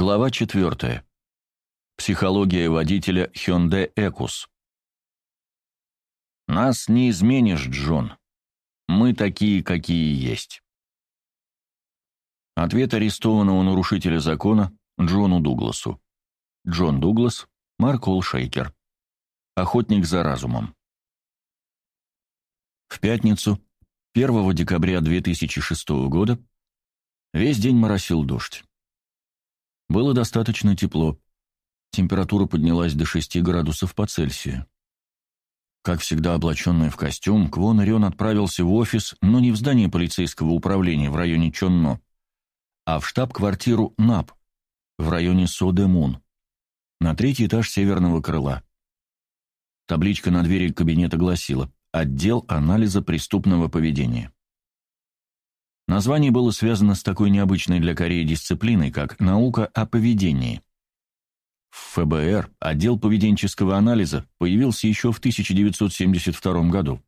Глава 4. Психология водителя Hyundai Экус. Нас не изменишь, Джон. Мы такие, какие есть. Ответ арестованного нарушителя закона Джону Дугласу. Джон Дуглас, Марк Олшейкер. Охотник за разумом. В пятницу, 1 декабря 2006 года, весь день моросил дождь. Было достаточно тепло. Температура поднялась до 6 градусов по Цельсию. Как всегда облаченный в костюм, Квон Ирион отправился в офис, но не в здание полицейского управления в районе Чонно, а в штаб-квартиру НАП в районе Содемун, на третий этаж северного крыла. Табличка на двери кабинета гласила «Отдел анализа преступного поведения». Название было связано с такой необычной для Кореи дисциплиной, как наука о поведении. В ФБР отдел поведенческого анализа появился еще в 1972 году.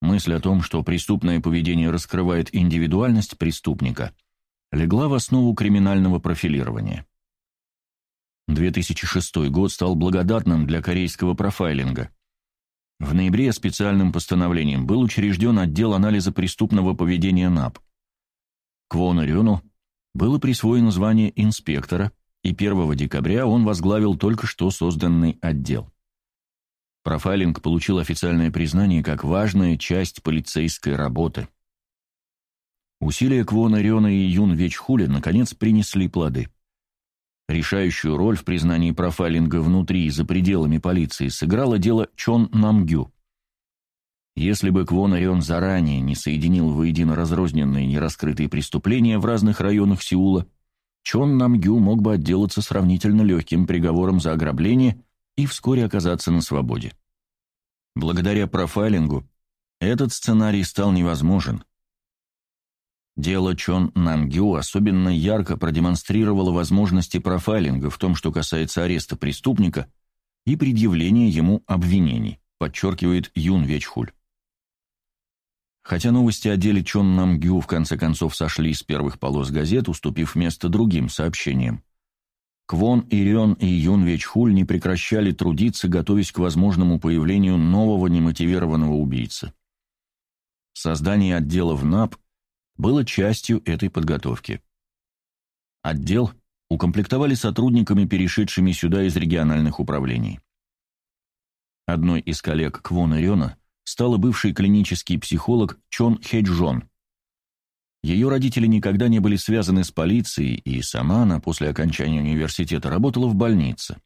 Мысль о том, что преступное поведение раскрывает индивидуальность преступника, легла в основу криминального профилирования. 2006 год стал благодатным для корейского профайлинга. В ноябре специальным постановлением был учрежден отдел анализа преступного поведения НАП. Квону Рюну было присвоено звание инспектора, и 1 декабря он возглавил только что созданный отдел. Профайлинг получил официальное признание как важная часть полицейской работы. Усилия Квона Рёна и Юн Вечхуля наконец принесли плоды. Решающую роль в признании профайлинга внутри и за пределами полиции сыграло дело Чон Намгю. Если бы Квон Орион заранее не соединил воедино разрозненные нераскрытые преступления в разных районах Сеула, Чон Намгю мог бы отделаться сравнительно легким приговором за ограбление и вскоре оказаться на свободе. Благодаря профайлингу этот сценарий стал невозможен – Дело Чон Намгю особенно ярко продемонстрировало возможности профайлинга в том, что касается ареста преступника и предъявления ему обвинений, подчеркивает Юн Вечхуль. Хотя новости о деле Чон Намгю в конце концов сошли с первых полос газет, уступив место другим сообщениям, Квон Ирион и Юн Вечхуль не прекращали трудиться, готовясь к возможному появлению нового немотивированного убийцы. Создание отдела в НАП было частью этой подготовки. Отдел укомплектовали сотрудниками, перешедшими сюда из региональных управлений. Одной из коллег Квона Рёна стала бывший клинический психолог Чон Хеджон. Ее родители никогда не были связаны с полицией, и сама она после окончания университета работала в больнице.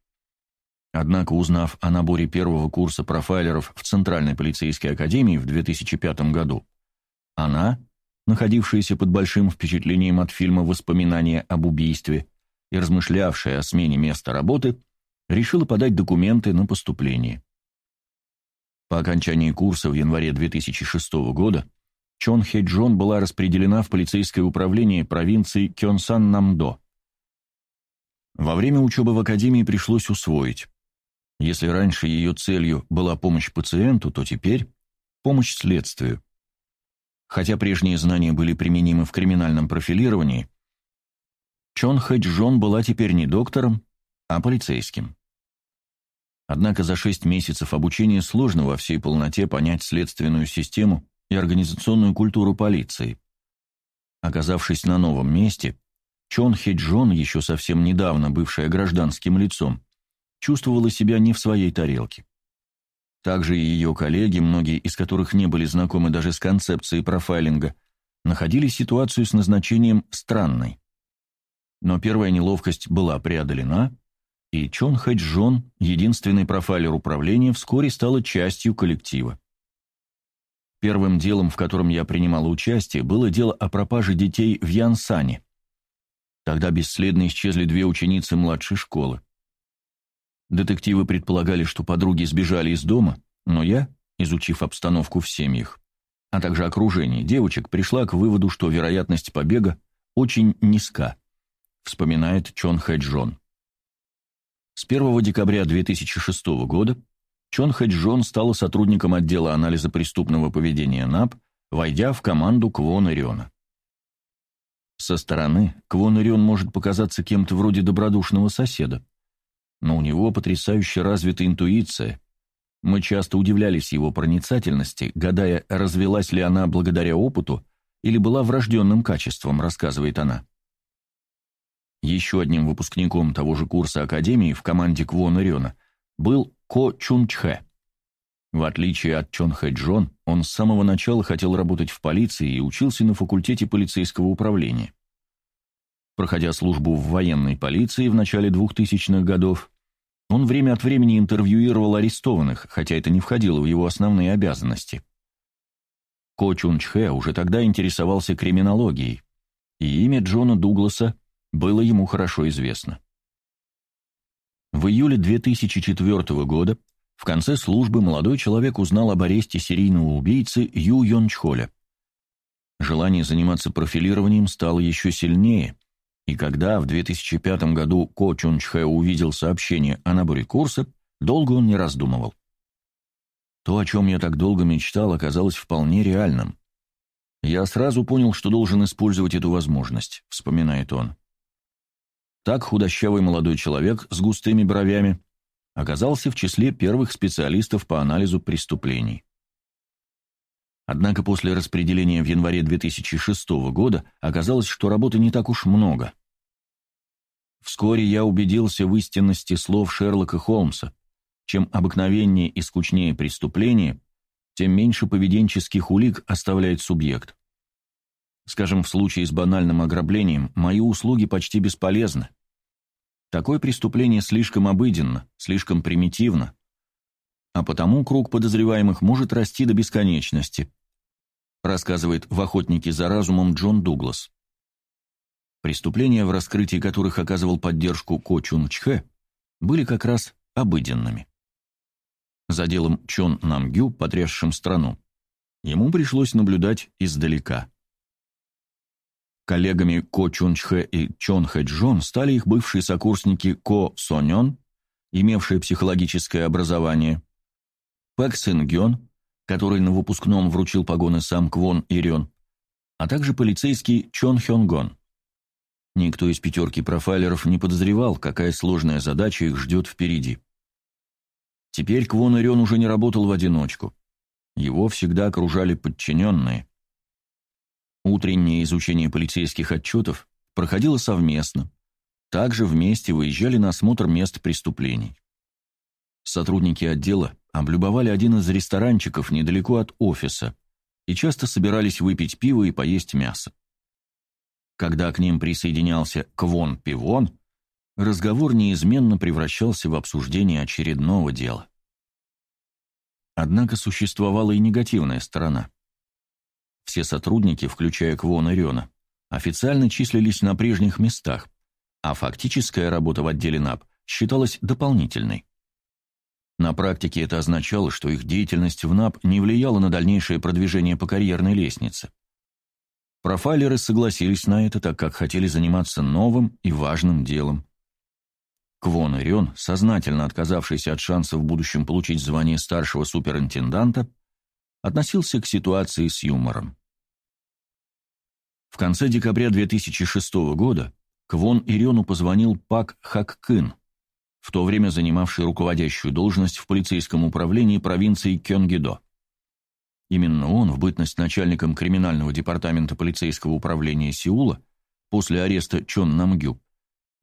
Однако, узнав о наборе первого курса профайлеров в Центральной полицейской академии в 2005 году, она находившаяся под большим впечатлением от фильма «Воспоминания об убийстве» и размышлявшая о смене места работы, решила подать документы на поступление. По окончании курса в январе 2006 года Чон Хэ Джон была распределена в полицейское управление провинции Кёнсан-Намдо. Во время учебы в академии пришлось усвоить. Если раньше ее целью была помощь пациенту, то теперь помощь следствию. Хотя прежние знания были применимы в криминальном профилировании, Чон Хэджон была теперь не доктором, а полицейским. Однако за шесть месяцев обучения сложно во всей полноте понять следственную систему и организационную культуру полиции. Оказавшись на новом месте, Чон Хэджон, еще совсем недавно бывшая гражданским лицом, чувствовала себя не в своей тарелке. Также и ее коллеги, многие из которых не были знакомы даже с концепцией профайлинга, находили ситуацию с назначением странной. Но первая неловкость была преодолена, и Чон Хэджон, единственный профайлер управления, вскоре стала частью коллектива. Первым делом, в котором я принимала участие, было дело о пропаже детей в Янсане. Тогда бесследно исчезли две ученицы младшей школы. Детективы предполагали, что подруги сбежали из дома, но я, изучив обстановку в семьях, а также окружение девочек, пришла к выводу, что вероятность побега очень низка, вспоминает Чон Хэджон. С 1 декабря 2006 года Чон Хэджон стала сотрудником отдела анализа преступного поведения НАП, войдя в команду Квон Ириона. Со стороны Квон Ирион может показаться кем-то вроде добродушного соседа, но у него потрясающе развита интуиция. Мы часто удивлялись его проницательности, гадая, развелась ли она благодаря опыту или была врожденным качеством, рассказывает она. Еще одним выпускником того же курса Академии в команде Квон Ириона был Ко Чун Чхэ. В отличие от Чон Хэ Джон, он с самого начала хотел работать в полиции и учился на факультете полицейского управления. Проходя службу в военной полиции в начале 2000-х годов, он время от времени интервьюировал арестованных, хотя это не входило в его основные обязанности. Ко Чун Чхэ уже тогда интересовался криминологией, и имя Джона Дугласа было ему хорошо известно. В июле 2004 года в конце службы молодой человек узнал об аресте серийного убийцы Ю Йон Чхоля. Желание заниматься профилированием стало еще сильнее, и когда в 2005 году Ко Чун Чхэ увидел сообщение о наборе курса, долго он не раздумывал. То, о чем я так долго мечтал, оказалось вполне реальным. Я сразу понял, что должен использовать эту возможность, вспоминает он. Так худощавый молодой человек с густыми бровями оказался в числе первых специалистов по анализу преступлений. Однако после распределения в январе 2006 года оказалось, что работы не так уж много. Вскоре я убедился в истинности слов Шерлока Холмса. Чем обыкновеннее и скучнее преступление, тем меньше поведенческих улик оставляет субъект. Скажем, в случае с банальным ограблением мои услуги почти бесполезны. Такое преступление слишком обыденно, слишком примитивно, а потому круг подозреваемых может расти до бесконечности, рассказывает в «Охотнике за разумом» Джон Дуглас. Преступления, в раскрытии которых оказывал поддержку Ко Чун Чхэ, были как раз обыденными. За делом Чон Намгю, потрясшим страну, ему пришлось наблюдать издалека. Коллегами Ко Чунчхэ и Чон Хэ Джон стали их бывшие сокурсники Ко Сонён, имевшие психологическое образование, Пэк Сын Гён, который на выпускном вручил погоны сам Квон Ирён, а также полицейский Чон Хён Гон. Никто из пятерки профайлеров не подозревал, какая сложная задача их ждет впереди. Теперь Квон Ирён уже не работал в одиночку. Его всегда окружали подчиненные. Утреннее изучение полицейских отчетов проходило совместно. Также вместе выезжали на осмотр мест преступлений. Сотрудники отдела облюбовали один из ресторанчиков недалеко от офиса и часто собирались выпить пиво и поесть мясо. Когда к ним присоединялся Квон Пивон, разговор неизменно превращался в обсуждение очередного дела. Однако существовала и негативная сторона. Все сотрудники, включая Квона Рена, официально числились на прежних местах, а фактическая работа в отделе НАП считалась дополнительной. На практике это означало, что их деятельность в НАП не влияла на дальнейшее продвижение по карьерной лестнице. Профайлеры согласились на это, так как хотели заниматься новым и важным делом. Квон Ирен, сознательно отказавшийся от шанса в будущем получить звание старшего суперинтенданта, относился к ситуации с юмором. В конце декабря 2006 года Квон Ирену позвонил Пак Хак Кын, в то время занимавший руководящую должность в полицейском управлении провинции Кёнгидо. Именно он, в бытность начальником криминального департамента полицейского управления Сеула, после ареста Чон Намгю,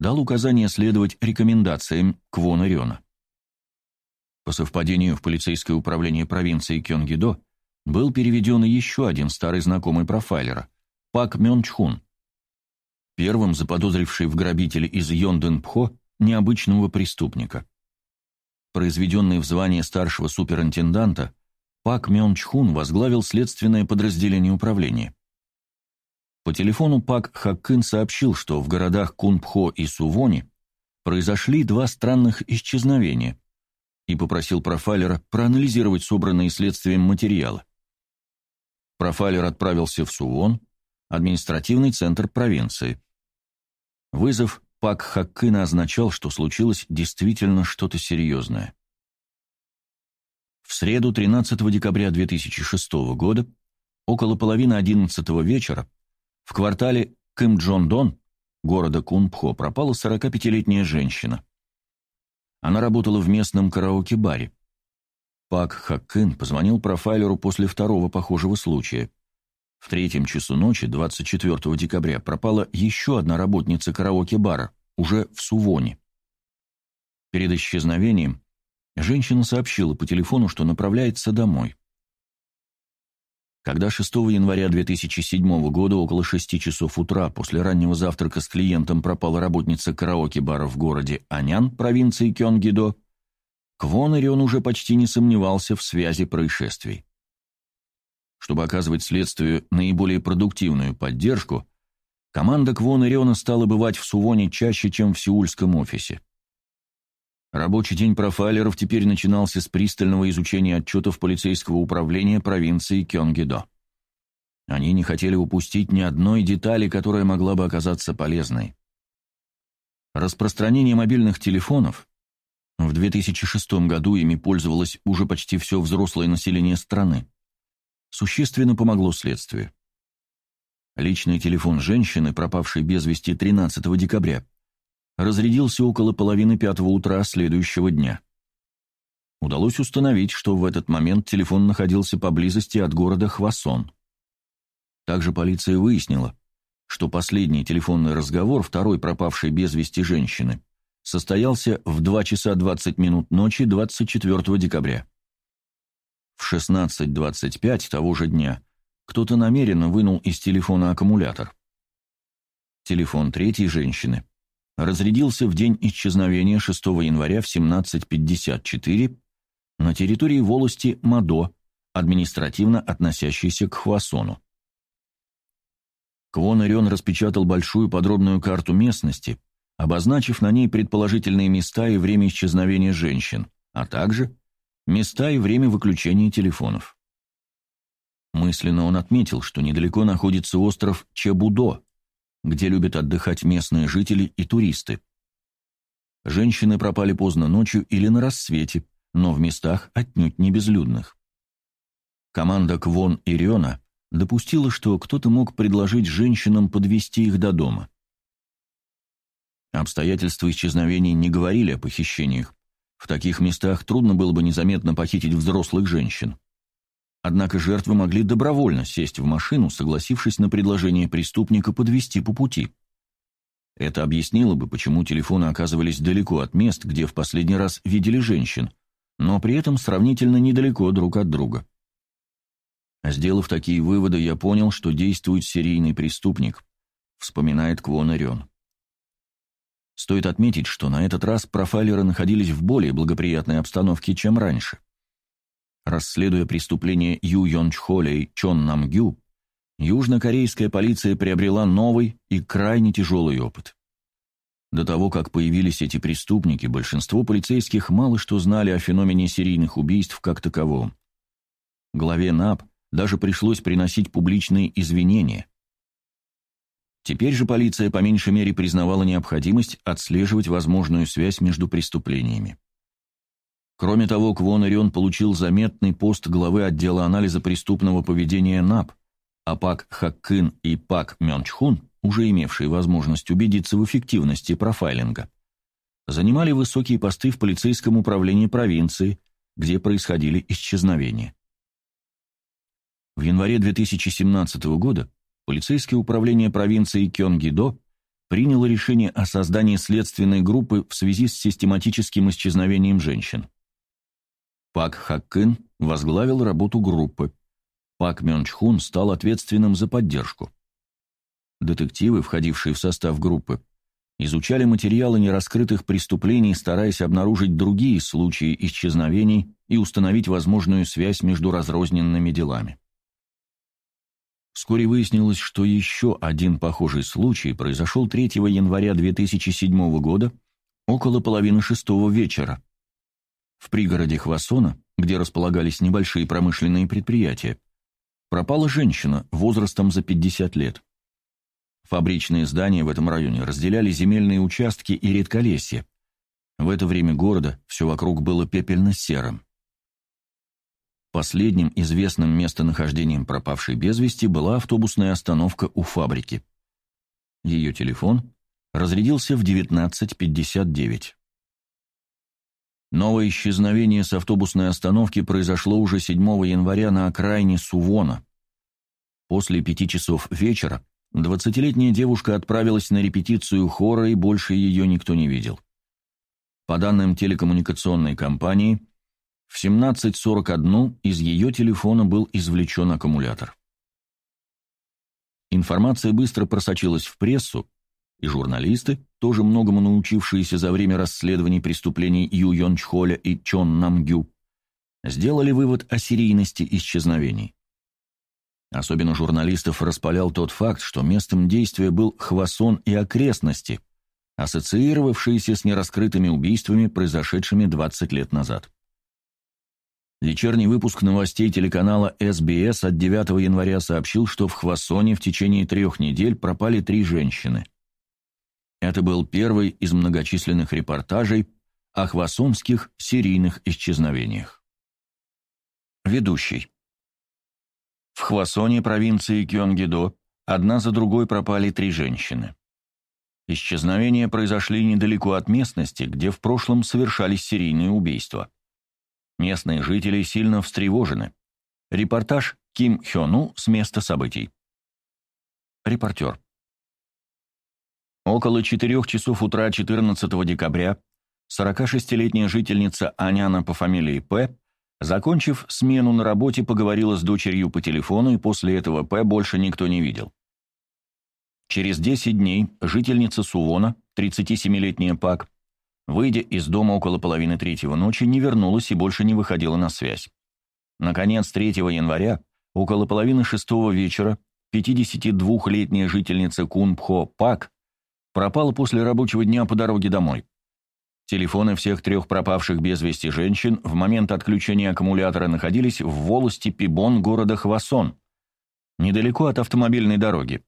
дал указание следовать рекомендациям Квона Рёна. По совпадению в полицейское управление провинции Кёнгидо был переведен еще один старый знакомый профайлера – Пак Мён Чхун, первым заподозривший в грабителе из Йонден-Пхо необычного преступника. Произведенный в звание старшего суперинтенданта, Пак Мён Чхун возглавил следственное подразделение управления. По телефону Пак Хаккын сообщил, что в городах Кунпхо и Сувони произошли два странных исчезновения и попросил профайлера проанализировать собранные следствием материалы. Профайлер отправился в Сувон, административный центр провинции. Вызов Пак Хаккына означал, что случилось действительно что-то серьезное. В среду 13 декабря 2006 года, около половины 11 вечера, в квартале Кым Джон Дон, города Кунпхо, пропала 45-летняя женщина. Она работала в местном караоке-баре. Пак Хаккын позвонил профайлеру после второго похожего случая. В третьем часу ночи, 24 декабря, пропала еще одна работница караоке-бара, уже в Сувоне. Перед исчезновением женщина сообщила по телефону, что направляется домой. Когда 6 января 2007 года около 6 часов утра после раннего завтрака с клиентом пропала работница караоке-бара в городе Анян, провинции Кёнгидо, Квон Ирион уже почти не сомневался в связи происшествий. Чтобы оказывать следствию наиболее продуктивную поддержку, команда Квон Ириона стала бывать в Сувоне чаще, чем в сеульском офисе. Рабочий день профайлеров теперь начинался с пристального изучения отчетов полицейского управления провинции Кёнгидо. Они не хотели упустить ни одной детали, которая могла бы оказаться полезной. Распространение мобильных телефонов в 2006 году ими пользовалось уже почти все взрослое население страны. Существенно помогло следствию. Личный телефон женщины, пропавшей без вести 13 декабря, разрядился около половины пятого утра следующего дня. Удалось установить, что в этот момент телефон находился поблизости от города Хвасон. Также полиция выяснила, что последний телефонный разговор второй пропавшей без вести женщины состоялся в 2 часа 20 минут ночи 24 декабря. В 16.25 того же дня кто-то намеренно вынул из телефона аккумулятор. Телефон третьей женщины разрядился в день исчезновения 6 января в 17.54 на территории волости Мадо, административно относящейся к Хвасону. Квон Ирион распечатал большую подробную карту местности, обозначив на ней предположительные места и время исчезновения женщин, а также места и время выключения телефонов. Мысленно он отметил, что недалеко находится остров Чебудо, где любят отдыхать местные жители и туристы. Женщины пропали поздно ночью или на рассвете, но в местах отнюдь не безлюдных. Команда Квон и Риона допустила, что кто-то мог предложить женщинам подвести их до дома. Обстоятельства исчезновений не говорили о похищениях. В таких местах трудно было бы незаметно похитить взрослых женщин. Однако жертвы могли добровольно сесть в машину, согласившись на предложение преступника подвести по пути. Это объяснило бы, почему телефоны оказывались далеко от мест, где в последний раз видели женщин, но при этом сравнительно недалеко друг от друга. Сделав такие выводы, я понял, что действует серийный преступник, вспоминает Квон Ирен. Стоит отметить, что на этот раз профайлеры находились в более благоприятной обстановке, чем раньше. Расследуя преступление Ю Йон Чхоля и Чон Нам Гю, южнокорейская полиция приобрела новый и крайне тяжелый опыт. До того, как появились эти преступники, большинство полицейских мало что знали о феномене серийных убийств как таковом. Главе НАП даже пришлось приносить публичные извинения. Теперь же полиция по меньшей мере признавала необходимость отслеживать возможную связь между преступлениями. Кроме того, Квон Ирион получил заметный пост главы отдела анализа преступного поведения НАП, а Пак Хаккын и Пак Мёнчхун, уже имевшие возможность убедиться в эффективности профайлинга, занимали высокие посты в полицейском управлении провинции, где происходили исчезновения. В январе 2017 года полицейское управление провинции Кёнгидо приняло решение о создании следственной группы в связи с систематическим исчезновением женщин. Пак Хаккын возглавил работу группы. Пак Мёнчхун стал ответственным за поддержку. Детективы, входившие в состав группы, изучали материалы нераскрытых преступлений, стараясь обнаружить другие случаи исчезновений и установить возможную связь между разрозненными делами. Вскоре выяснилось, что еще один похожий случай произошел 3 января 2007 года около половины шестого вечера. В пригороде Хвасона, где располагались небольшие промышленные предприятия, пропала женщина возрастом за 50 лет. Фабричные здания в этом районе разделяли земельные участки и редколесье. В это время города все вокруг было пепельно-серым. Последним известным местонахождением пропавшей без вести была автобусная остановка у фабрики. Ее телефон разрядился в 19.59. Новое исчезновение с автобусной остановки произошло уже 7 января на окраине Сувона. После пяти часов вечера двадцатилетняя девушка отправилась на репетицию хора, и больше ее никто не видел. По данным телекоммуникационной компании, в 17.41 из ее телефона был извлечен аккумулятор. Информация быстро просочилась в прессу, и журналисты, тоже многому научившиеся за время расследований преступлений Ю Йон Чхоля и Чон Намгю, сделали вывод о серийности исчезновений. Особенно журналистов распалял тот факт, что местом действия был Хвасон и окрестности, ассоциировавшиеся с нераскрытыми убийствами, произошедшими 20 лет назад. Вечерний выпуск новостей телеканала СБС от 9 января сообщил, что в Хвасоне в течение трех недель пропали три женщины – это был первый из многочисленных репортажей о хвасонских серийных исчезновениях. Ведущий. В Хвасоне провинции Кёнгидо одна за другой пропали три женщины. Исчезновения произошли недалеко от местности, где в прошлом совершались серийные убийства. Местные жители сильно встревожены. Репортаж Ким Хёну с места событий. Репортер. Около четырех часов утра 14 декабря 46-летняя жительница Аняна по фамилии П., закончив смену на работе, поговорила с дочерью по телефону, и после этого П. больше никто не видел. Через 10 дней жительница Сувона, 37-летняя Пак, выйдя из дома около половины третьего ночи, не вернулась и больше не выходила на связь. Наконец, 3 января, около половины шестого вечера, 52-летняя жительница Кунпхо Пак пропала после рабочего дня по дороге домой. Телефоны всех трех пропавших без вести женщин в момент отключения аккумулятора находились в волости Пибон города Хвасон, недалеко от автомобильной дороги.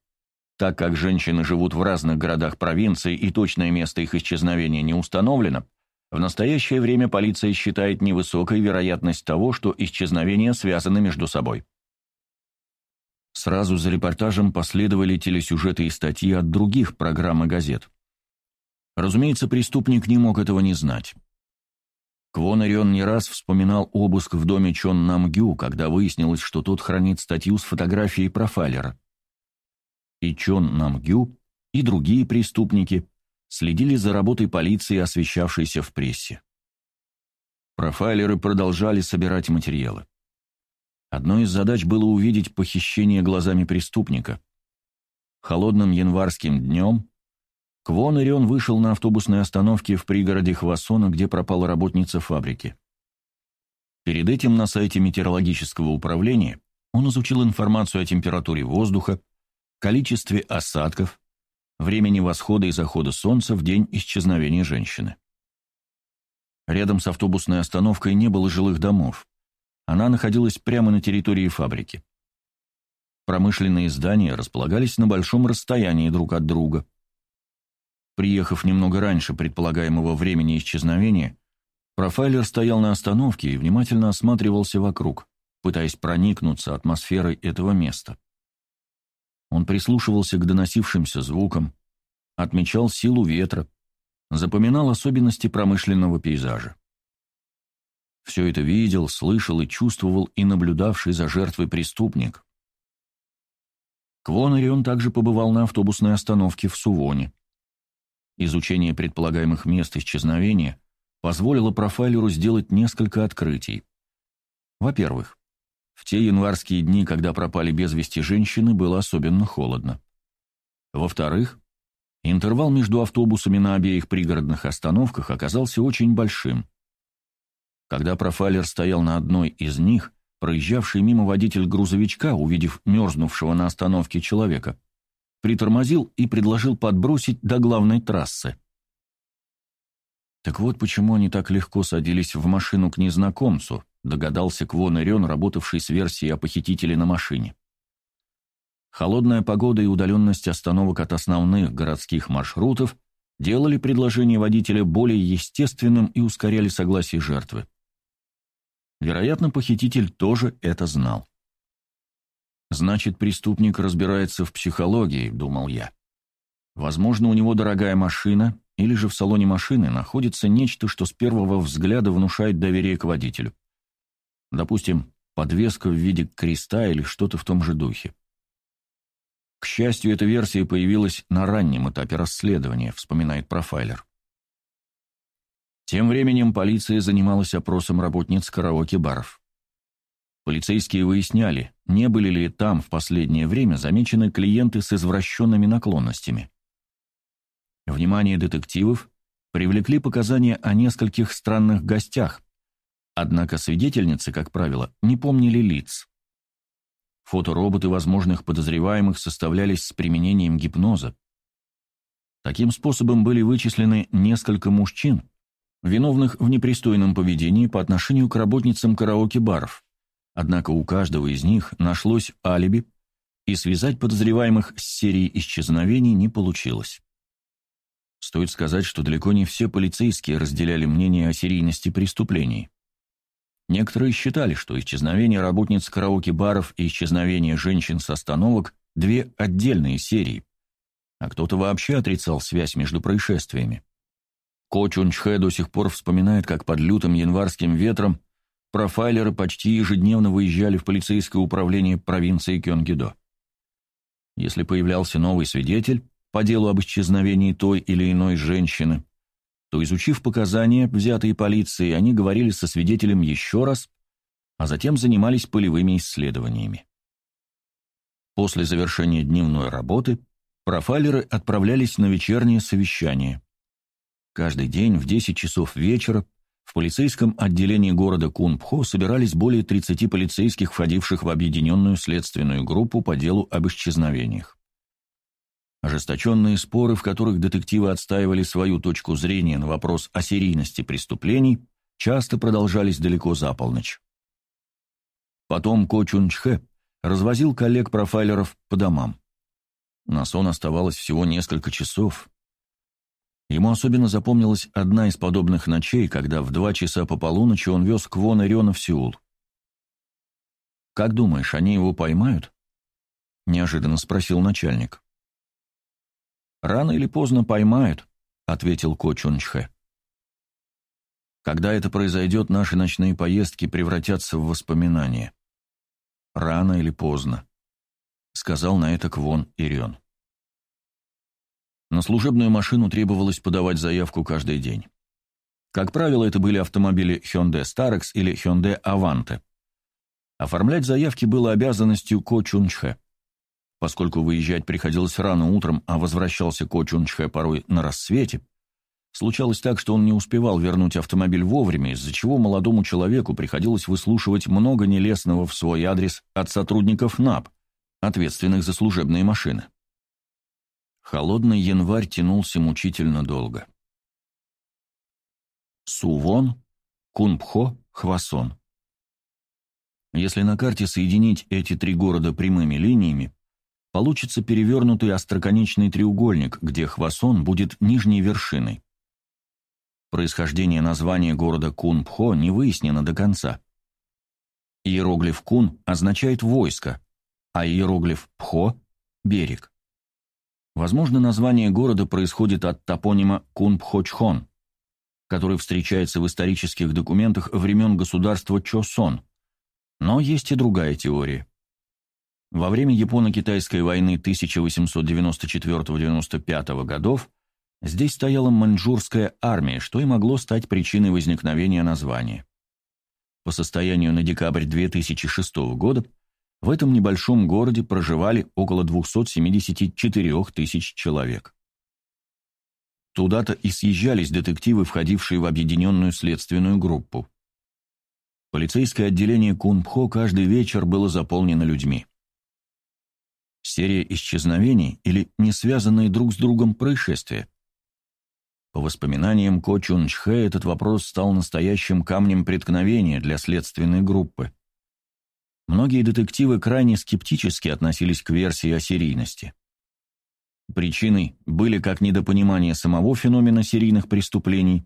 Так как женщины живут в разных городах провинции и точное место их исчезновения не установлено, в настоящее время полиция считает невысокой вероятность того, что исчезновения связаны между собой. Сразу за репортажем последовали телесюжеты и статьи от других программ и газет. Разумеется, преступник не мог этого не знать. Квон Орион не раз вспоминал обыск в доме Чон Намгю, когда выяснилось, что тот хранит статью с фотографией профайлера. И Чон Намгю, и другие преступники следили за работой полиции, освещавшейся в прессе. Профайлеры продолжали собирать материалы. Одной из задач было увидеть похищение глазами преступника. Холодным январским днем Квон Ирион вышел на автобусной остановке в пригороде Хвасона, где пропала работница фабрики. Перед этим на сайте метеорологического управления он изучил информацию о температуре воздуха, количестве осадков, времени восхода и захода солнца в день исчезновения женщины. Рядом с автобусной остановкой не было жилых домов. Она находилась прямо на территории фабрики. Промышленные здания располагались на большом расстоянии друг от друга. Приехав немного раньше предполагаемого времени исчезновения, профайлер стоял на остановке и внимательно осматривался вокруг, пытаясь проникнуться атмосферой этого места. Он прислушивался к доносившимся звукам, отмечал силу ветра, запоминал особенности промышленного пейзажа. Все это видел, слышал и чувствовал и наблюдавший за жертвой преступник. Квонари также побывал на автобусной остановке в Сувоне. Изучение предполагаемых мест исчезновения позволило профайлеру сделать несколько открытий. Во-первых, в те январские дни, когда пропали без вести женщины, было особенно холодно. Во-вторых, интервал между автобусами на обеих пригородных остановках оказался очень большим. Когда профайлер стоял на одной из них, проезжавший мимо водитель грузовичка, увидев мерзнувшего на остановке человека, притормозил и предложил подбросить до главной трассы. Так вот почему они так легко садились в машину к незнакомцу, догадался Квон Ирен, работавший с версией о похитителе на машине. Холодная погода и удаленность остановок от основных городских маршрутов делали предложение водителя более естественным и ускоряли согласие жертвы. Вероятно, похититель тоже это знал. «Значит, преступник разбирается в психологии», — думал я. Возможно, у него дорогая машина, или же в салоне машины находится нечто, что с первого взгляда внушает доверие к водителю. Допустим, подвеска в виде креста или что-то в том же духе. К счастью, эта версия появилась на раннем этапе расследования, вспоминает профайлер. Тем временем полиция занималась опросом работниц караоке-баров. Полицейские выясняли, не были ли там в последнее время замечены клиенты с извращенными наклонностями. Внимание детективов привлекли показания о нескольких странных гостях, однако свидетельницы, как правило, не помнили лиц. Фотороботы возможных подозреваемых составлялись с применением гипноза. Таким способом были вычислены несколько мужчин, виновных в непристойном поведении по отношению к работницам караоке-баров. Однако у каждого из них нашлось алиби, и связать подозреваемых с серией исчезновений не получилось. Стоит сказать, что далеко не все полицейские разделяли мнение о серийности преступлений. Некоторые считали, что исчезновение работниц караоке-баров и исчезновение женщин с остановок – две отдельные серии, а кто-то вообще отрицал связь между происшествиями. Ко Чунчхэ до сих пор вспоминает, как под лютым январским ветром профайлеры почти ежедневно выезжали в полицейское управление провинции Кёнгидо. Если появлялся новый свидетель по делу об исчезновении той или иной женщины, то, изучив показания, взятые полицией, они говорили со свидетелем еще раз, а затем занимались полевыми исследованиями. После завершения дневной работы профайлеры отправлялись на вечернее совещание. Каждый день в 10 часов вечера в полицейском отделении города Кунпхо собирались более 30 полицейских, входивших в объединенную следственную группу по делу об исчезновениях. Ожесточенные споры, в которых детективы отстаивали свою точку зрения на вопрос о серийности преступлений, часто продолжались далеко за полночь. Потом Ко Чунчхэ развозил коллег-профайлеров по домам. На сон оставалось всего несколько часов, Ему особенно запомнилась одна из подобных ночей, когда в два часа по полуночи он вез Квона Рена в Сеул. «Как думаешь, они его поймают?» — неожиданно спросил начальник. «Рано или поздно поймают», — ответил Ко Чунчхэ. «Когда это произойдет, наши ночные поездки превратятся в воспоминания. Рано или поздно», — сказал на это Квон Ирен. На служебную машину требовалось подавать заявку каждый день. Как правило, это были автомобили Hyundai Starex или Hyundai Avante. Оформлять заявки было обязанностью Ко Чунчхэ. Поскольку выезжать приходилось рано утром, а возвращался Ко Чунчхэ порой на рассвете, случалось так, что он не успевал вернуть автомобиль вовремя, из-за чего молодому человеку приходилось выслушивать много нелестного в свой адрес от сотрудников НАП, ответственных за служебные машины. Холодный январь тянулся мучительно долго. Сувон, Кунпхо, Хвасон. Если на карте соединить эти три города прямыми линиями, получится перевернутый остроконечный треугольник, где Хвасон будет нижней вершиной. Происхождение названия города Кунпхо не выяснено до конца. Иероглиф Кун означает «войско», а иероглиф Пхо – «берег». Возможно, название города происходит от топонима Кунпхочхон, который встречается в исторических документах времен государства Чосон. Но есть и другая теория. Во время Японо-Китайской войны 1894-95 годов здесь стояла маньчжурская армия, что и могло стать причиной возникновения названия. По состоянию на декабрь 2006 года в этом небольшом городе проживали около 274 тысяч человек. Туда-то и съезжались детективы, входившие в объединенную следственную группу. Полицейское отделение Кунпхо каждый вечер было заполнено людьми. Серия исчезновений или не связанные друг с другом происшествия. По воспоминаниям Ко Чунчхэ этот вопрос стал настоящим камнем преткновения для следственной группы. Многие детективы крайне скептически относились к версии о серийности. Причиной были как недопонимание самого феномена серийных преступлений,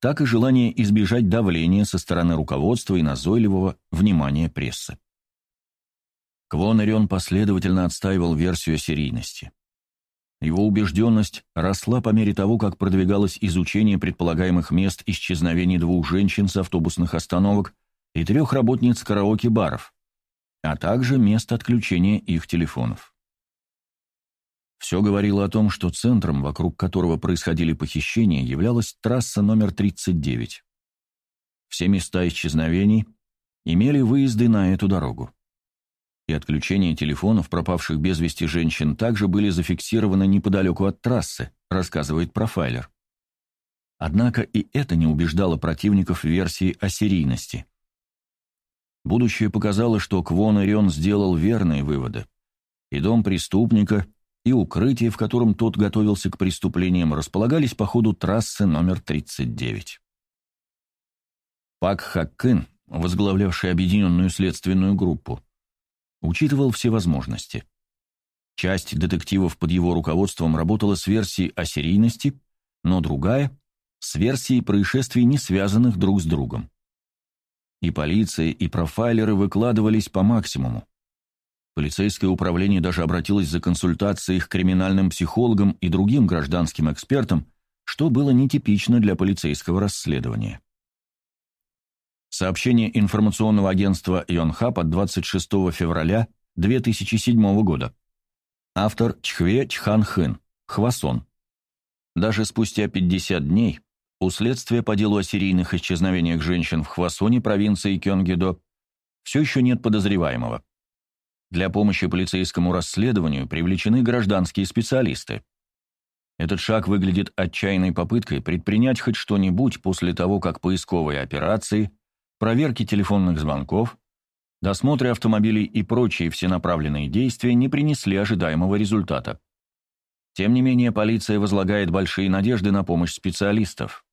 так и желание избежать давления со стороны руководства и назойливого внимания прессы. Квон Ирион последовательно отстаивал версию о серийности. Его убежденность росла по мере того, как продвигалось изучение предполагаемых мест исчезновений двух женщин с автобусных остановок и трех работниц караоке-баров, а также мест отключения их телефонов. Все говорило о том, что центром, вокруг которого происходили похищения, являлась трасса номер 39. Все места исчезновений имели выезды на эту дорогу и отключение телефонов пропавших без вести женщин также были зафиксированы неподалеку от трассы, рассказывает профайлер. Однако и это не убеждало противников версии о серийности. Будущее показало, что Квон Ирион сделал верные выводы. И дом преступника, и укрытие, в котором тот готовился к преступлениям, располагались по ходу трассы номер 39. Пак Хаккын, возглавлявший объединенную следственную группу, учитывал все возможности. Часть детективов под его руководством работала с версией о серийности, но другая — с версией происшествий, не связанных друг с другом. И полиция, и профайлеры выкладывались по максимуму. Полицейское управление даже обратилось за консультацией к криминальным психологам и другим гражданским экспертам, что было нетипично для полицейского расследования. Сообщение информационного агентства Йонхап от 26 февраля 2007 года. Автор Чхве Чхан Хвасон. Даже спустя 50 дней у следствия по делу о серийных исчезновениях женщин в Хвасоне провинции Кёнгидо все еще нет подозреваемого. Для помощи полицейскому расследованию привлечены гражданские специалисты. Этот шаг выглядит отчаянной попыткой предпринять хоть что-нибудь после того, как поисковые операции – проверки телефонных звонков, досмотры автомобилей и прочие всенаправленные действия не принесли ожидаемого результата. Тем не менее, полиция возлагает большие надежды на помощь специалистов.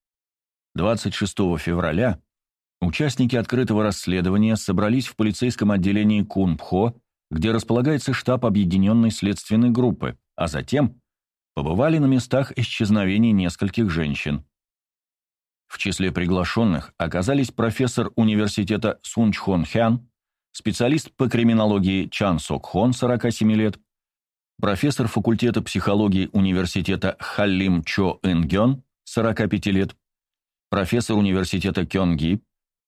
26 февраля участники открытого расследования собрались в полицейском отделении Кунпхо, где располагается штаб объединенной следственной группы, а затем побывали на местах исчезновений нескольких женщин. В числе приглашенных оказались профессор университета Сунчхон Хян, специалист по криминологии Чан Сок Хон, 47 лет, профессор факультета психологии университета Халлим Чо Ин 45 лет, профессор университета Кёнги,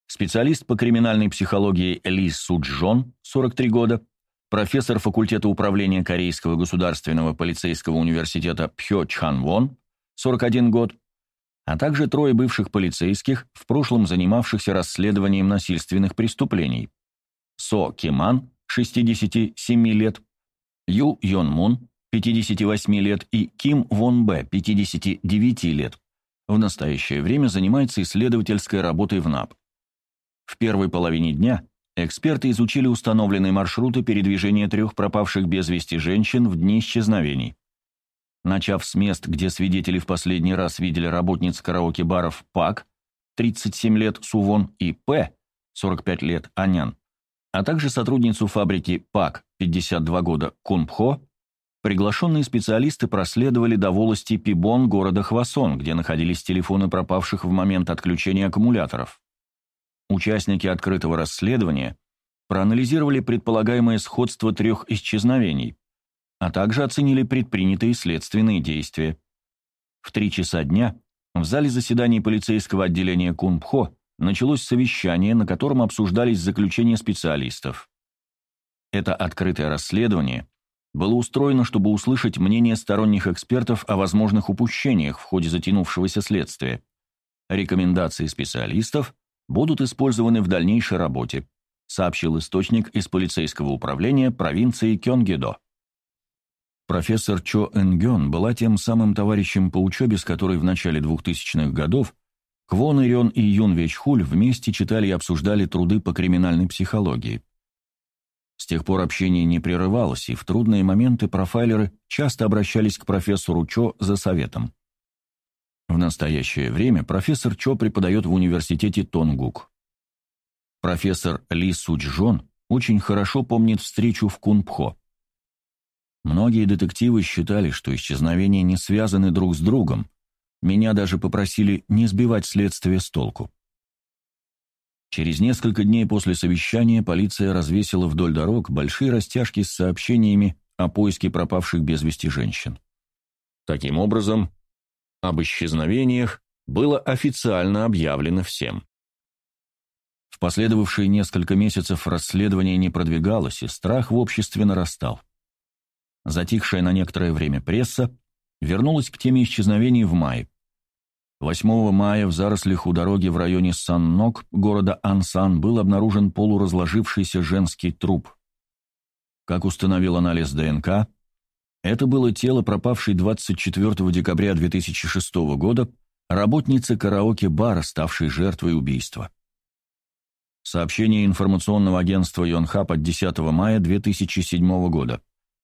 специалист по криминальной психологии Ли Суджон, 43 года, профессор факультета управления Корейского государственного полицейского университета Пхё Чхан Вон, 41 год, а также трое бывших полицейских, в прошлом занимавшихся расследованием насильственных преступлений. Со Киман, 67 лет, Ю Йон Мун, 58 лет, и Ким Вон Б, 59 лет. В настоящее время занимается исследовательской работой в НАП. В первой половине дня эксперты изучили установленные маршруты передвижения трех пропавших без вести женщин в дни исчезновений начав с мест, где свидетели в последний раз видели работниц караоке-баров ПАК, 37 лет Сувон и П, 45 лет Анян, а также сотрудницу фабрики ПАК, 52 года Кунпхо, приглашенные специалисты проследовали до волости Пибон города Хвасон, где находились телефоны пропавших в момент отключения аккумуляторов. Участники открытого расследования проанализировали предполагаемое сходство трех исчезновений, а также оценили предпринятые следственные действия. В три часа дня в зале заседаний полицейского отделения Кунпхо началось совещание, на котором обсуждались заключения специалистов. Это открытое расследование было устроено, чтобы услышать мнение сторонних экспертов о возможных упущениях в ходе затянувшегося следствия. Рекомендации специалистов будут использованы в дальнейшей работе, сообщил источник из полицейского управления провинции Кёнгедо. Профессор Чо Энгён была тем самым товарищем по учебе, с которой в начале 2000-х годов Квон Ирён и Юн Вечхуль вместе читали и обсуждали труды по криминальной психологии. С тех пор общение не прерывалось, и в трудные моменты профайлеры часто обращались к профессору Чо за советом. В настоящее время профессор Чо преподает в университете Тонгук. Профессор Ли Суджон очень хорошо помнит встречу в Кунпхо. Многие детективы считали, что исчезновения не связаны друг с другом. Меня даже попросили не сбивать следствие с толку. Через несколько дней после совещания полиция развесила вдоль дорог большие растяжки с сообщениями о поиске пропавших без вести женщин. Таким образом, об исчезновениях было официально объявлено всем. В последовавшие несколько месяцев расследование не продвигалось, и страх в обществе нарастал. Затихшая на некоторое время пресса вернулась к теме исчезновений в мае. 8 мая в зарослях у дороги в районе Сан-Нок города Ансан был обнаружен полуразложившийся женский труп. Как установил анализ ДНК, это было тело, пропавшей 24 декабря 2006 года работницы караоке-бара, ставшей жертвой убийства. Сообщение информационного агентства Йонхап от 10 мая 2007 года.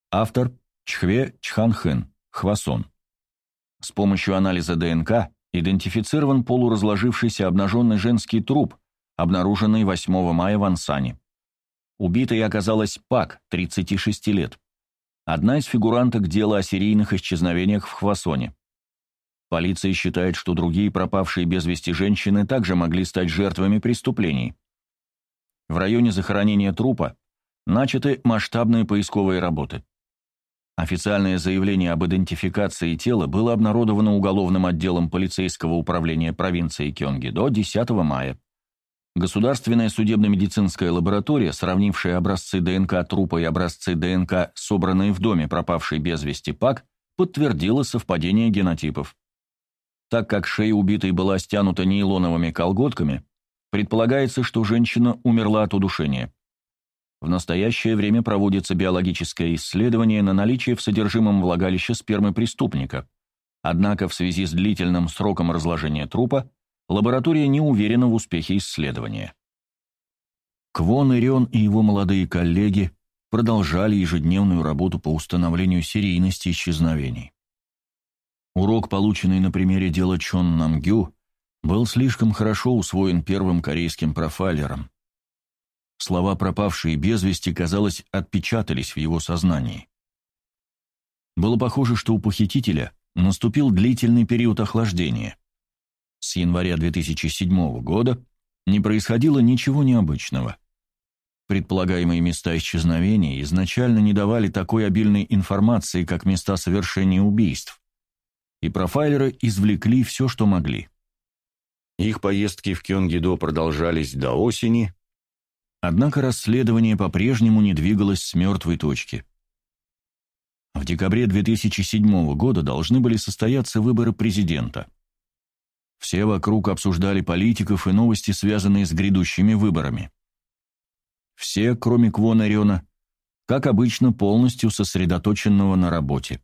Автор Чхве Чханхэн, Хвасон. С помощью анализа ДНК идентифицирован полуразложившийся обнаженный женский труп, обнаруженный 8 мая в Ансане. Убитой оказалась Пак, 36 лет. Одна из фигуранток дела о серийных исчезновениях в Хвасоне. Полиция считает, что другие пропавшие без вести женщины также могли стать жертвами преступлений. В районе захоронения трупа начаты масштабные поисковые работы. Официальное заявление об идентификации тела было обнародовано уголовным отделом полицейского управления провинции Кёнги до 10 мая. Государственная судебно-медицинская лаборатория, сравнившая образцы ДНК трупа и образцы ДНК, собранные в доме пропавшей без вести ПАК, подтвердила совпадение генотипов. Так как шея убитой была стянута нейлоновыми колготками, предполагается, что женщина умерла от удушения. В настоящее время проводится биологическое исследование на наличие в содержимом влагалища спермы преступника. Однако в связи с длительным сроком разложения трупа лаборатория не уверена в успехе исследования. Квон Ирион и его молодые коллеги продолжали ежедневную работу по установлению серийности исчезновений. Урок, полученный на примере дела Чон Намгю, был слишком хорошо усвоен первым корейским профайлером. Слова пропавшие без вести, казалось, отпечатались в его сознании. Было похоже, что у похитителя наступил длительный период охлаждения. С января 2007 года не происходило ничего необычного. Предполагаемые места исчезновения изначально не давали такой обильной информации, как места совершения убийств, и профайлеры извлекли все, что могли. Их поездки в Кёнгидо продолжались до осени, Однако расследование по-прежнему не двигалось с мертвой точки. В декабре 2007 года должны были состояться выборы президента. Все вокруг обсуждали политиков и новости, связанные с грядущими выборами. Все, кроме Квона Рена, как обычно, полностью сосредоточенного на работе.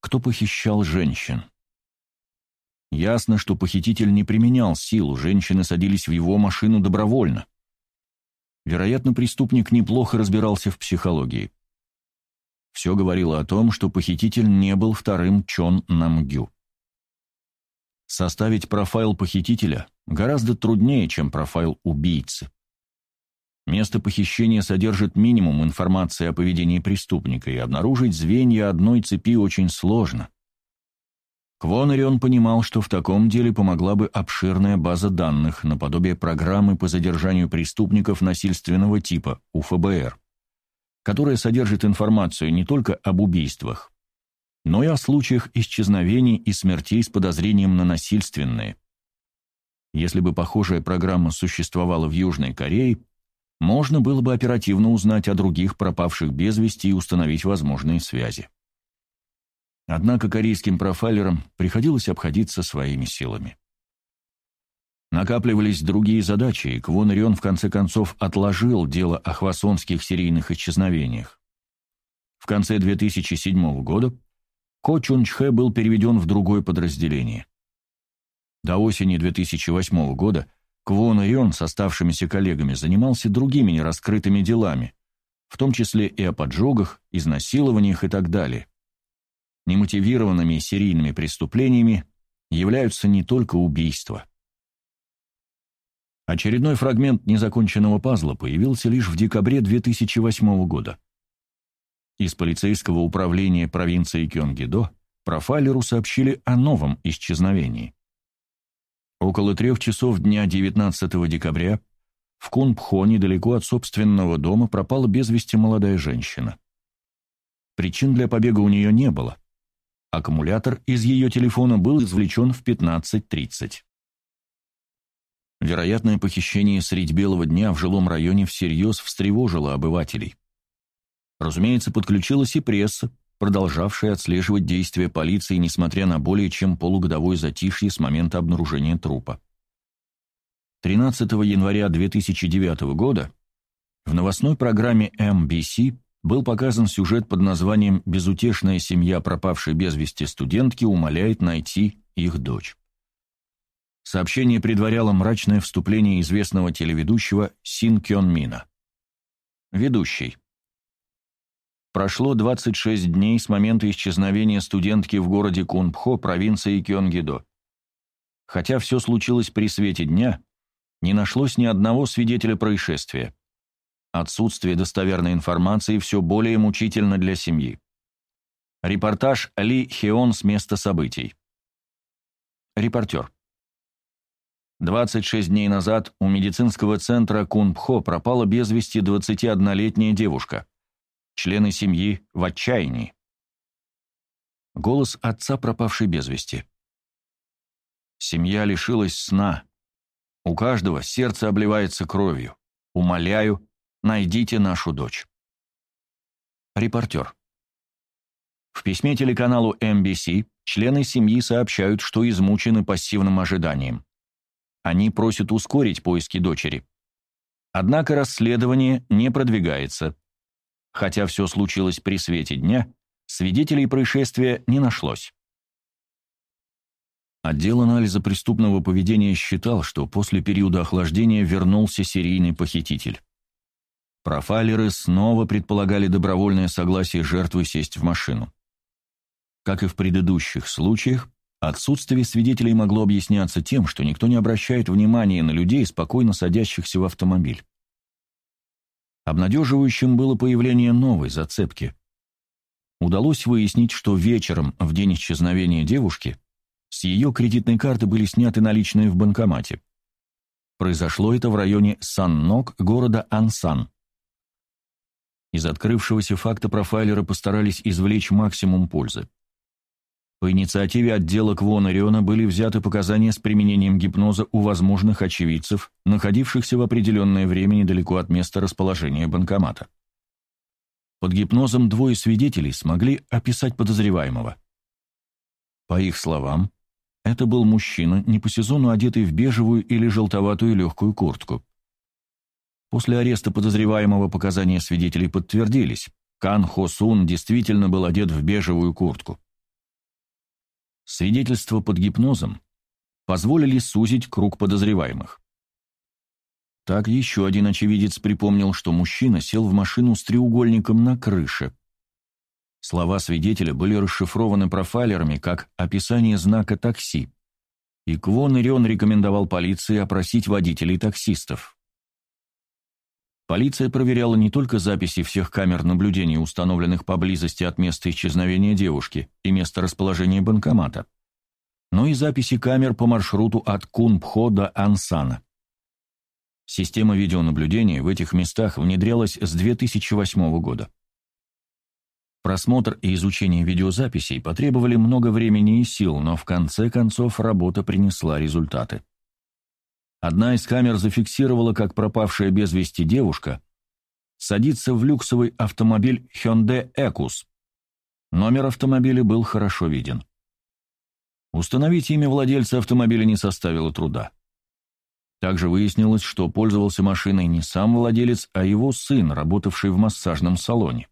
Кто похищал женщин? Ясно, что похититель не применял силу, женщины садились в его машину добровольно. Вероятно, преступник неплохо разбирался в психологии. Все говорило о том, что похититель не был вторым Чон Намгю. Составить профайл похитителя гораздо труднее, чем профайл убийцы. Место похищения содержит минимум информации о поведении преступника, и обнаружить звенья одной цепи очень сложно. Квонарион понимал, что в таком деле помогла бы обширная база данных, наподобие программы по задержанию преступников насильственного типа у ФБР, которая содержит информацию не только об убийствах, но и о случаях исчезновений и смертей с подозрением на насильственные. Если бы похожая программа существовала в Южной Корее, можно было бы оперативно узнать о других пропавших без вести и установить возможные связи. Однако корейским профайлерам приходилось обходиться своими силами. Накапливались другие задачи, и Квон Рион в конце концов отложил дело о хвасонских серийных исчезновениях. В конце 2007 года Ко Чун Чхэ был переведен в другое подразделение. До осени 2008 года Квон Рион с оставшимися коллегами занимался другими нераскрытыми делами, в том числе и о поджогах, изнасилованиях и так далее немотивированными серийными преступлениями являются не только убийства. Очередной фрагмент незаконченного пазла появился лишь в декабре 2008 года. Из полицейского управления провинции Кёнгидо профайлеру сообщили о новом исчезновении. Около трех часов дня 19 декабря в Кунпхо, недалеко от собственного дома, пропала без вести молодая женщина. Причин для побега у нее не было – Аккумулятор из ее телефона был извлечен в 15.30. Вероятное похищение средь белого дня в жилом районе всерьез встревожило обывателей. Разумеется, подключилась и пресса, продолжавшая отслеживать действия полиции, несмотря на более чем полугодовое затишье с момента обнаружения трупа. 13 января 2009 года в новостной программе MBC был показан сюжет под названием «Безутешная семья пропавшей без вести студентки умоляет найти их дочь». Сообщение предваряло мрачное вступление известного телеведущего Син Кён Мина. Ведущий. Прошло 26 дней с момента исчезновения студентки в городе Кунпхо, провинции Кёнгидо. Хотя все случилось при свете дня, не нашлось ни одного свидетеля происшествия. Отсутствие достоверной информации все более мучительно для семьи. Репортаж Ли Хеон с места событий. Репортер. 26 дней назад у медицинского центра Кунпхо пропала без вести 21-летняя девушка. Члены семьи в отчаянии. Голос отца, пропавшей без вести. Семья лишилась сна. У каждого сердце обливается кровью. Умоляю, найдите нашу дочь. Репортер. В письме телеканалу MBC члены семьи сообщают, что измучены пассивным ожиданием. Они просят ускорить поиски дочери. Однако расследование не продвигается. Хотя все случилось при свете дня, свидетелей происшествия не нашлось. Отдел анализа преступного поведения считал, что после периода охлаждения вернулся серийный похититель. Профайлеры снова предполагали добровольное согласие жертвы сесть в машину. Как и в предыдущих случаях, Отсутствие свидетелей могло объясняться тем, что никто не обращает внимания на людей, спокойно садящихся в автомобиль. Обнадеживающим было появление новой зацепки. Удалось выяснить, что вечером, в день исчезновения девушки, с ее кредитной карты были сняты наличные в банкомате. Произошло это в районе Сан-Нок города Ансан. Из открывшегося факта профайлеры постарались извлечь максимум пользы. По инициативе отдела Квонариона были взяты показания с применением гипноза у возможных очевидцев, находившихся в определенное время недалеко от места расположения банкомата. Под гипнозом двое свидетелей смогли описать подозреваемого. По их словам, это был мужчина, не по сезону одетый в бежевую или желтоватую легкую куртку. После ареста подозреваемого показания свидетелей подтвердились. Кан Хо Сун действительно был одет в бежевую куртку. Свидетельства под гипнозом позволили сузить круг подозреваемых. Так еще один очевидец припомнил, что мужчина сел в машину с треугольником на крыше. Слова свидетеля были расшифрованы профайлерами как описание знака такси, и Квон Ирион рекомендовал полиции опросить водителей таксистов. Полиция проверяла не только записи всех камер наблюдения, установленных поблизости от места исчезновения девушки и места расположения банкомата, но и записи камер по маршруту от Кунпхо до Ансана. Система видеонаблюдения в этих местах внедрялась с 2008 года. Просмотр и изучение видеозаписей потребовали много времени и сил, но в конце концов работа принесла результаты. Одна из камер зафиксировала, как пропавшая без вести девушка садится в люксовый автомобиль Hyundai Экус. Номер автомобиля был хорошо виден. Установить имя владельца автомобиля не составило труда. Также выяснилось, что пользовался машиной не сам владелец, а его сын, работавший в массажном салоне.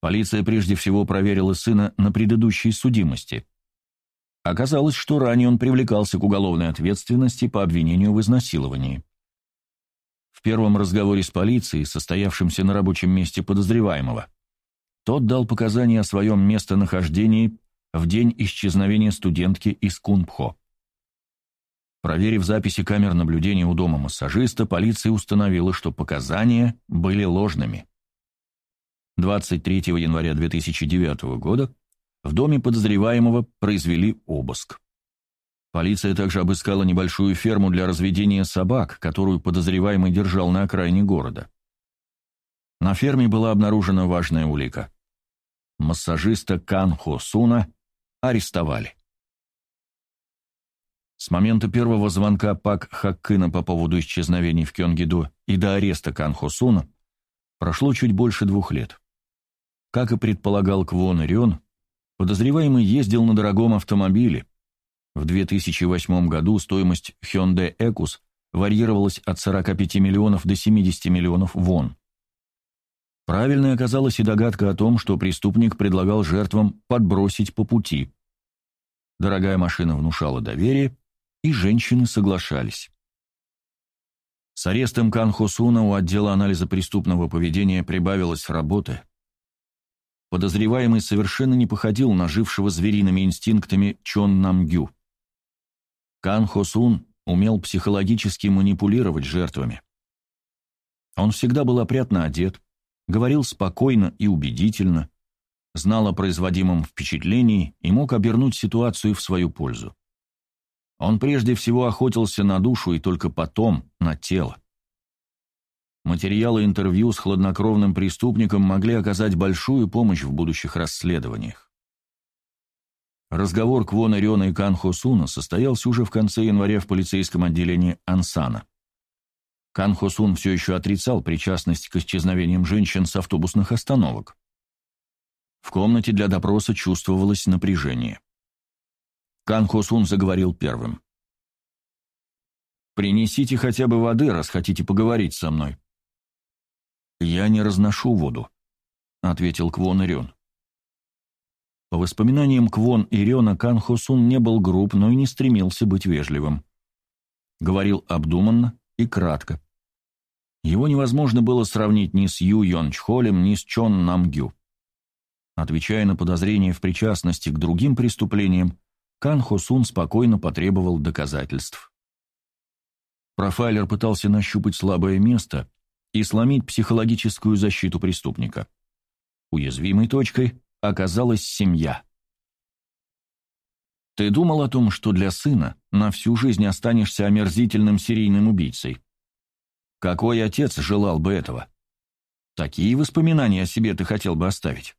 Полиция прежде всего проверила сына на предыдущей судимости. Оказалось, что ранее он привлекался к уголовной ответственности по обвинению в изнасиловании. В первом разговоре с полицией, состоявшемся на рабочем месте подозреваемого, тот дал показания о своем местонахождении в день исчезновения студентки из Кунпхо. Проверив записи камер наблюдения у дома массажиста, полиция установила, что показания были ложными. 23 января 2009 года в доме подозреваемого произвели обыск. Полиция также обыскала небольшую ферму для разведения собак, которую подозреваемый держал на окраине города. На ферме была обнаружена важная улика. массажиста Кан Хо Суна арестовали. С момента первого звонка Пак Хаккына по поводу исчезновений в Кёнгидо и до ареста Кан Хо Суна прошло чуть больше двух лет. Как и предполагал Квон Ирион, подозреваемый ездил на дорогом автомобиле. В 2008 году стоимость Hyundai Экус варьировалась от 45 миллионов до 70 миллионов вон. Правильной оказалась и догадка о том, что преступник предлагал жертвам подбросить по пути. Дорогая машина внушала доверие, и женщины соглашались. С арестом Кан Хосуна у отдела анализа преступного поведения прибавилось работы. Подозреваемый совершенно не походил на жившего звериными инстинктами Чон Намгю. Кан Хосун умел психологически манипулировать жертвами. Он всегда был опрятно одет, говорил спокойно и убедительно, знал о производимом впечатлении и мог обернуть ситуацию в свою пользу. Он прежде всего охотился на душу и только потом на тело. Материалы интервью с хладнокровным преступником могли оказать большую помощь в будущих расследованиях. Разговор Квона Рёна и Кан Хосуна состоялся уже в конце января в полицейском отделении Ансана. Кан Хосун все еще отрицал причастность к исчезновениям женщин с автобусных остановок. В комнате для допроса чувствовалось напряжение. Кан Хосун заговорил первым. «Принесите хотя бы воды, раз хотите поговорить со мной». «Я не разношу воду», — ответил Квон Ирен. По воспоминаниям Квон Ирена, Кан Хосун не был груб, но и не стремился быть вежливым. Говорил обдуманно, и кратко. Его невозможно было сравнить ни с Ю Йон Чхолем, ни с Чон Намгю. Отвечая на подозрения в причастности к другим преступлениям, Кан Хосун спокойно потребовал доказательств. Профайлер пытался нащупать слабое место и сломить психологическую защиту преступника. Уязвимой точкой оказалась семья. Ты думал о том, что для сына на всю жизнь останешься омерзительным серийным убийцей? Какой отец желал бы этого? Такие воспоминания о себе ты хотел бы оставить?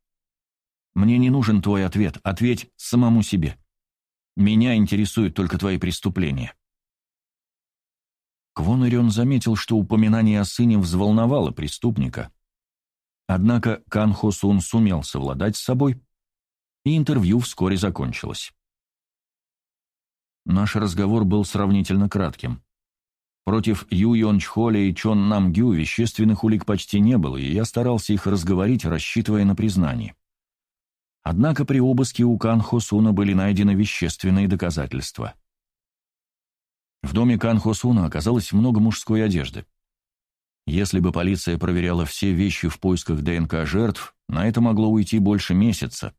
Мне не нужен твой ответ, ответь самому себе. Меня интересуют только твои преступления. Квон Ирен заметил, что упоминание о сыне взволновало преступника. Однако Кан Сун сумел совладать с собой, и интервью вскоре закончилось. Наш разговор был сравнительно кратким. Против Ю Йон Чхоля и Чон Нам Гю вещественных улик почти не было, и я старался их разговорить, рассчитывая на признание. Однако при обыске у Кан Хосуна были найдены вещественные доказательства. В доме Кан Хосуна оказалось много мужской одежды. Если бы полиция проверяла все вещи в поисках ДНК жертв, на это могло уйти больше месяца.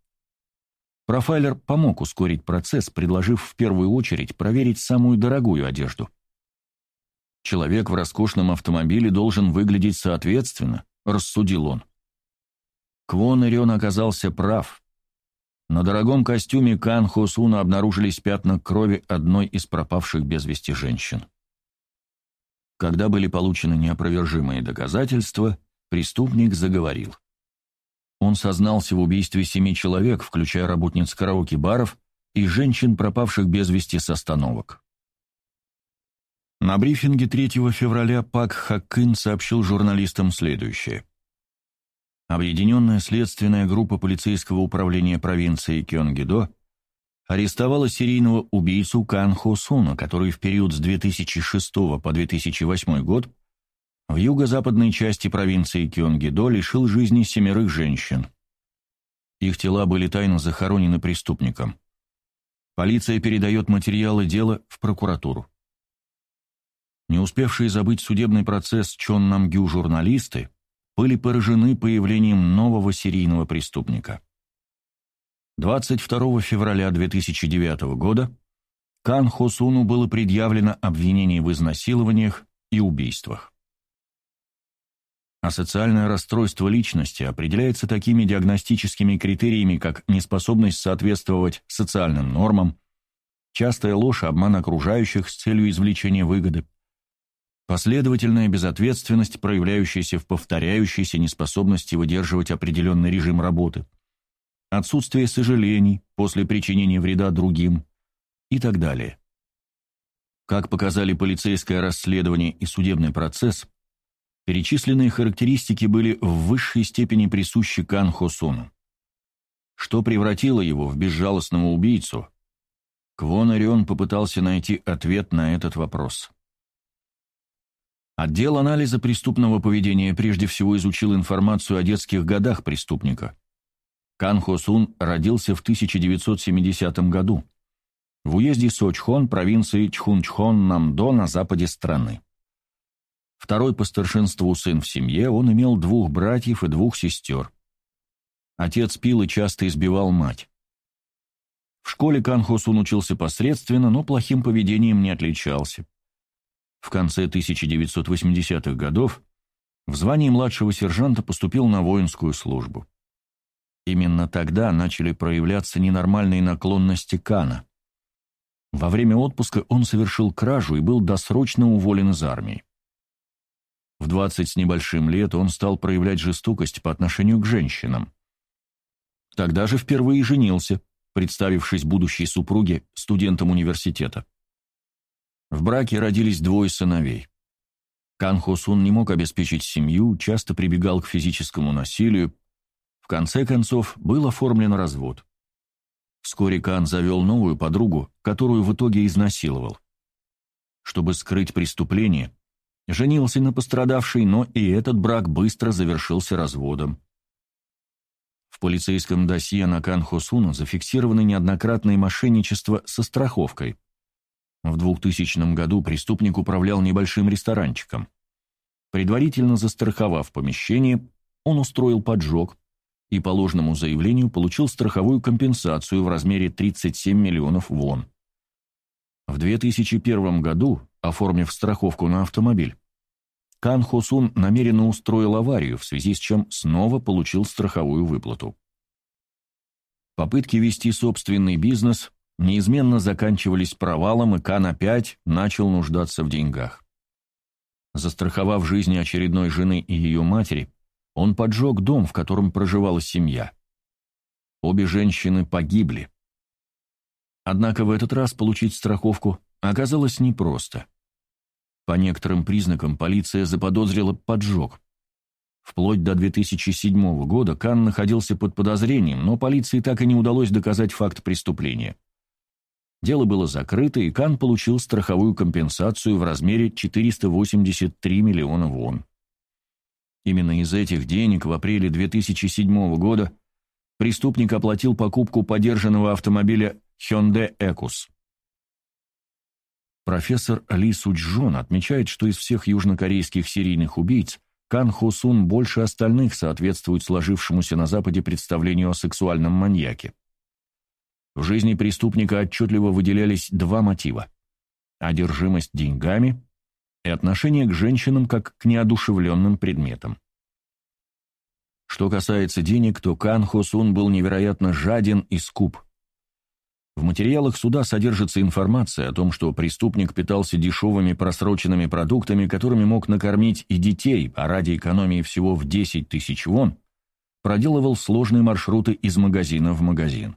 Профайлер помог ускорить процесс, предложив в первую очередь проверить самую дорогую одежду. «Человек в роскошном автомобиле должен выглядеть соответственно», — рассудил он. Квон Ирион оказался прав. На дорогом костюме Кан Хосуна обнаружились пятна крови одной из пропавших без вести женщин. Когда были получены неопровержимые доказательства, преступник заговорил. Он сознался в убийстве семи человек, включая работниц караоке-баров и женщин, пропавших без вести с остановок. На брифинге 3 февраля Пак Хаккын сообщил журналистам следующее. Объединенная следственная группа полицейского управления провинции Кёнгидо арестовала серийного убийцу Кан Хо Суна, который в период с 2006 по 2008 год в юго-западной части провинции Кёнгидо лишил жизни семерых женщин. Их тела были тайно захоронены преступником. Полиция передает материалы дела в прокуратуру. Не успевшие забыть судебный процесс Чон Намгю журналисты были поражены появлением нового серийного преступника. 22 февраля 2009 года Кан Хосуну было предъявлено обвинение в изнасилованиях и убийствах. А социальное расстройство личности определяется такими диагностическими критериями, как неспособность соответствовать социальным нормам, частая ложь и обман окружающих с целью извлечения выгоды, последовательная безответственность, проявляющаяся в повторяющейся неспособности выдерживать определенный режим работы, отсутствие сожалений после причинения вреда другим и так далее. Как показали полицейское расследование и судебный процесс, перечисленные характеристики были в высшей степени присущи Кан Хосуну. Что превратило его в безжалостного убийцу, Квон Орион попытался найти ответ на этот вопрос. Отдел анализа преступного поведения прежде всего изучил информацию о детских годах преступника. Кан Хо Сун родился в 1970 году в уезде Сочхон провинции Чхунчхон Намдо на западе страны. Второй по старшинству сын в семье, он имел двух братьев и двух сестер. Отец пил и часто избивал мать. В школе Кан Хо Сун учился посредственно, но плохим поведением не отличался. В конце 1980-х годов в звании младшего сержанта поступил на воинскую службу. Именно тогда начали проявляться ненормальные наклонности Кана. Во время отпуска он совершил кражу и был досрочно уволен из армии. В 20 с небольшим лет он стал проявлять жестокость по отношению к женщинам. Тогда же впервые женился, представившись будущей супруге студентом университета. В браке родились двое сыновей. Кан Хосун не мог обеспечить семью, часто прибегал к физическому насилию. В конце концов, был оформлен развод. Вскоре Кан завел новую подругу, которую в итоге изнасиловал. Чтобы скрыть преступление, женился на пострадавшей, но и этот брак быстро завершился разводом. В полицейском досье на Кан Хосуна зафиксированы неоднократные мошенничества со страховкой. В 2000 году преступник управлял небольшим ресторанчиком. Предварительно застраховав помещение, он устроил поджог и по ложному заявлению получил страховую компенсацию в размере 37 миллионов вон. В 2001 году, оформив страховку на автомобиль, Кан Хосун намеренно устроил аварию, в связи с чем снова получил страховую выплату. Попытки вести собственный бизнес неизменно заканчивались провалом, и Кан опять начал нуждаться в деньгах. Застраховав жизни очередной жены и ее матери, он поджег дом, в котором проживала семья. Обе женщины погибли. Однако в этот раз получить страховку оказалось непросто. По некоторым признакам полиция заподозрила поджог. Вплоть до 2007 года Кан находился под подозрением, но полиции так и не удалось доказать факт преступления. Дело было закрыто, и Кан получил страховую компенсацию в размере 483 миллиона вон. Именно из этих денег в апреле 2007 года преступник оплатил покупку подержанного автомобиля Hyundai Экус. Профессор Ли Суджон отмечает, что из всех южнокорейских серийных убийц Кан Хо Сун больше остальных соответствует сложившемуся на Западе представлению о сексуальном маньяке. В жизни преступника отчетливо выделялись два мотива – одержимость деньгами и отношение к женщинам как к неодушевленным предметам. Что касается денег, то Кан Хо был невероятно жаден и скуп. В материалах суда содержится информация о том, что преступник питался дешевыми просроченными продуктами, которыми мог накормить и детей, а ради экономии всего в 10 тысяч вон проделывал сложные маршруты из магазина в магазин.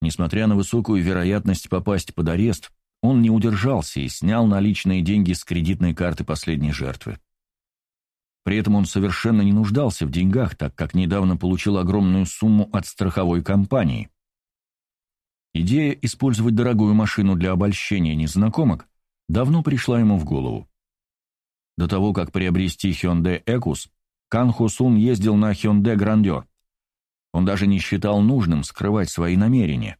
Несмотря на высокую вероятность попасть под арест, он не удержался и снял наличные деньги с кредитной карты последней жертвы. При этом он совершенно не нуждался в деньгах, так как недавно получил огромную сумму от страховой компании. Идея использовать дорогую машину для обольщения незнакомок давно пришла ему в голову. До того, как приобрести Hyundai Экус, Кан Хусун ездил на Hyundai Grandeur, он даже не считал нужным скрывать свои намерения.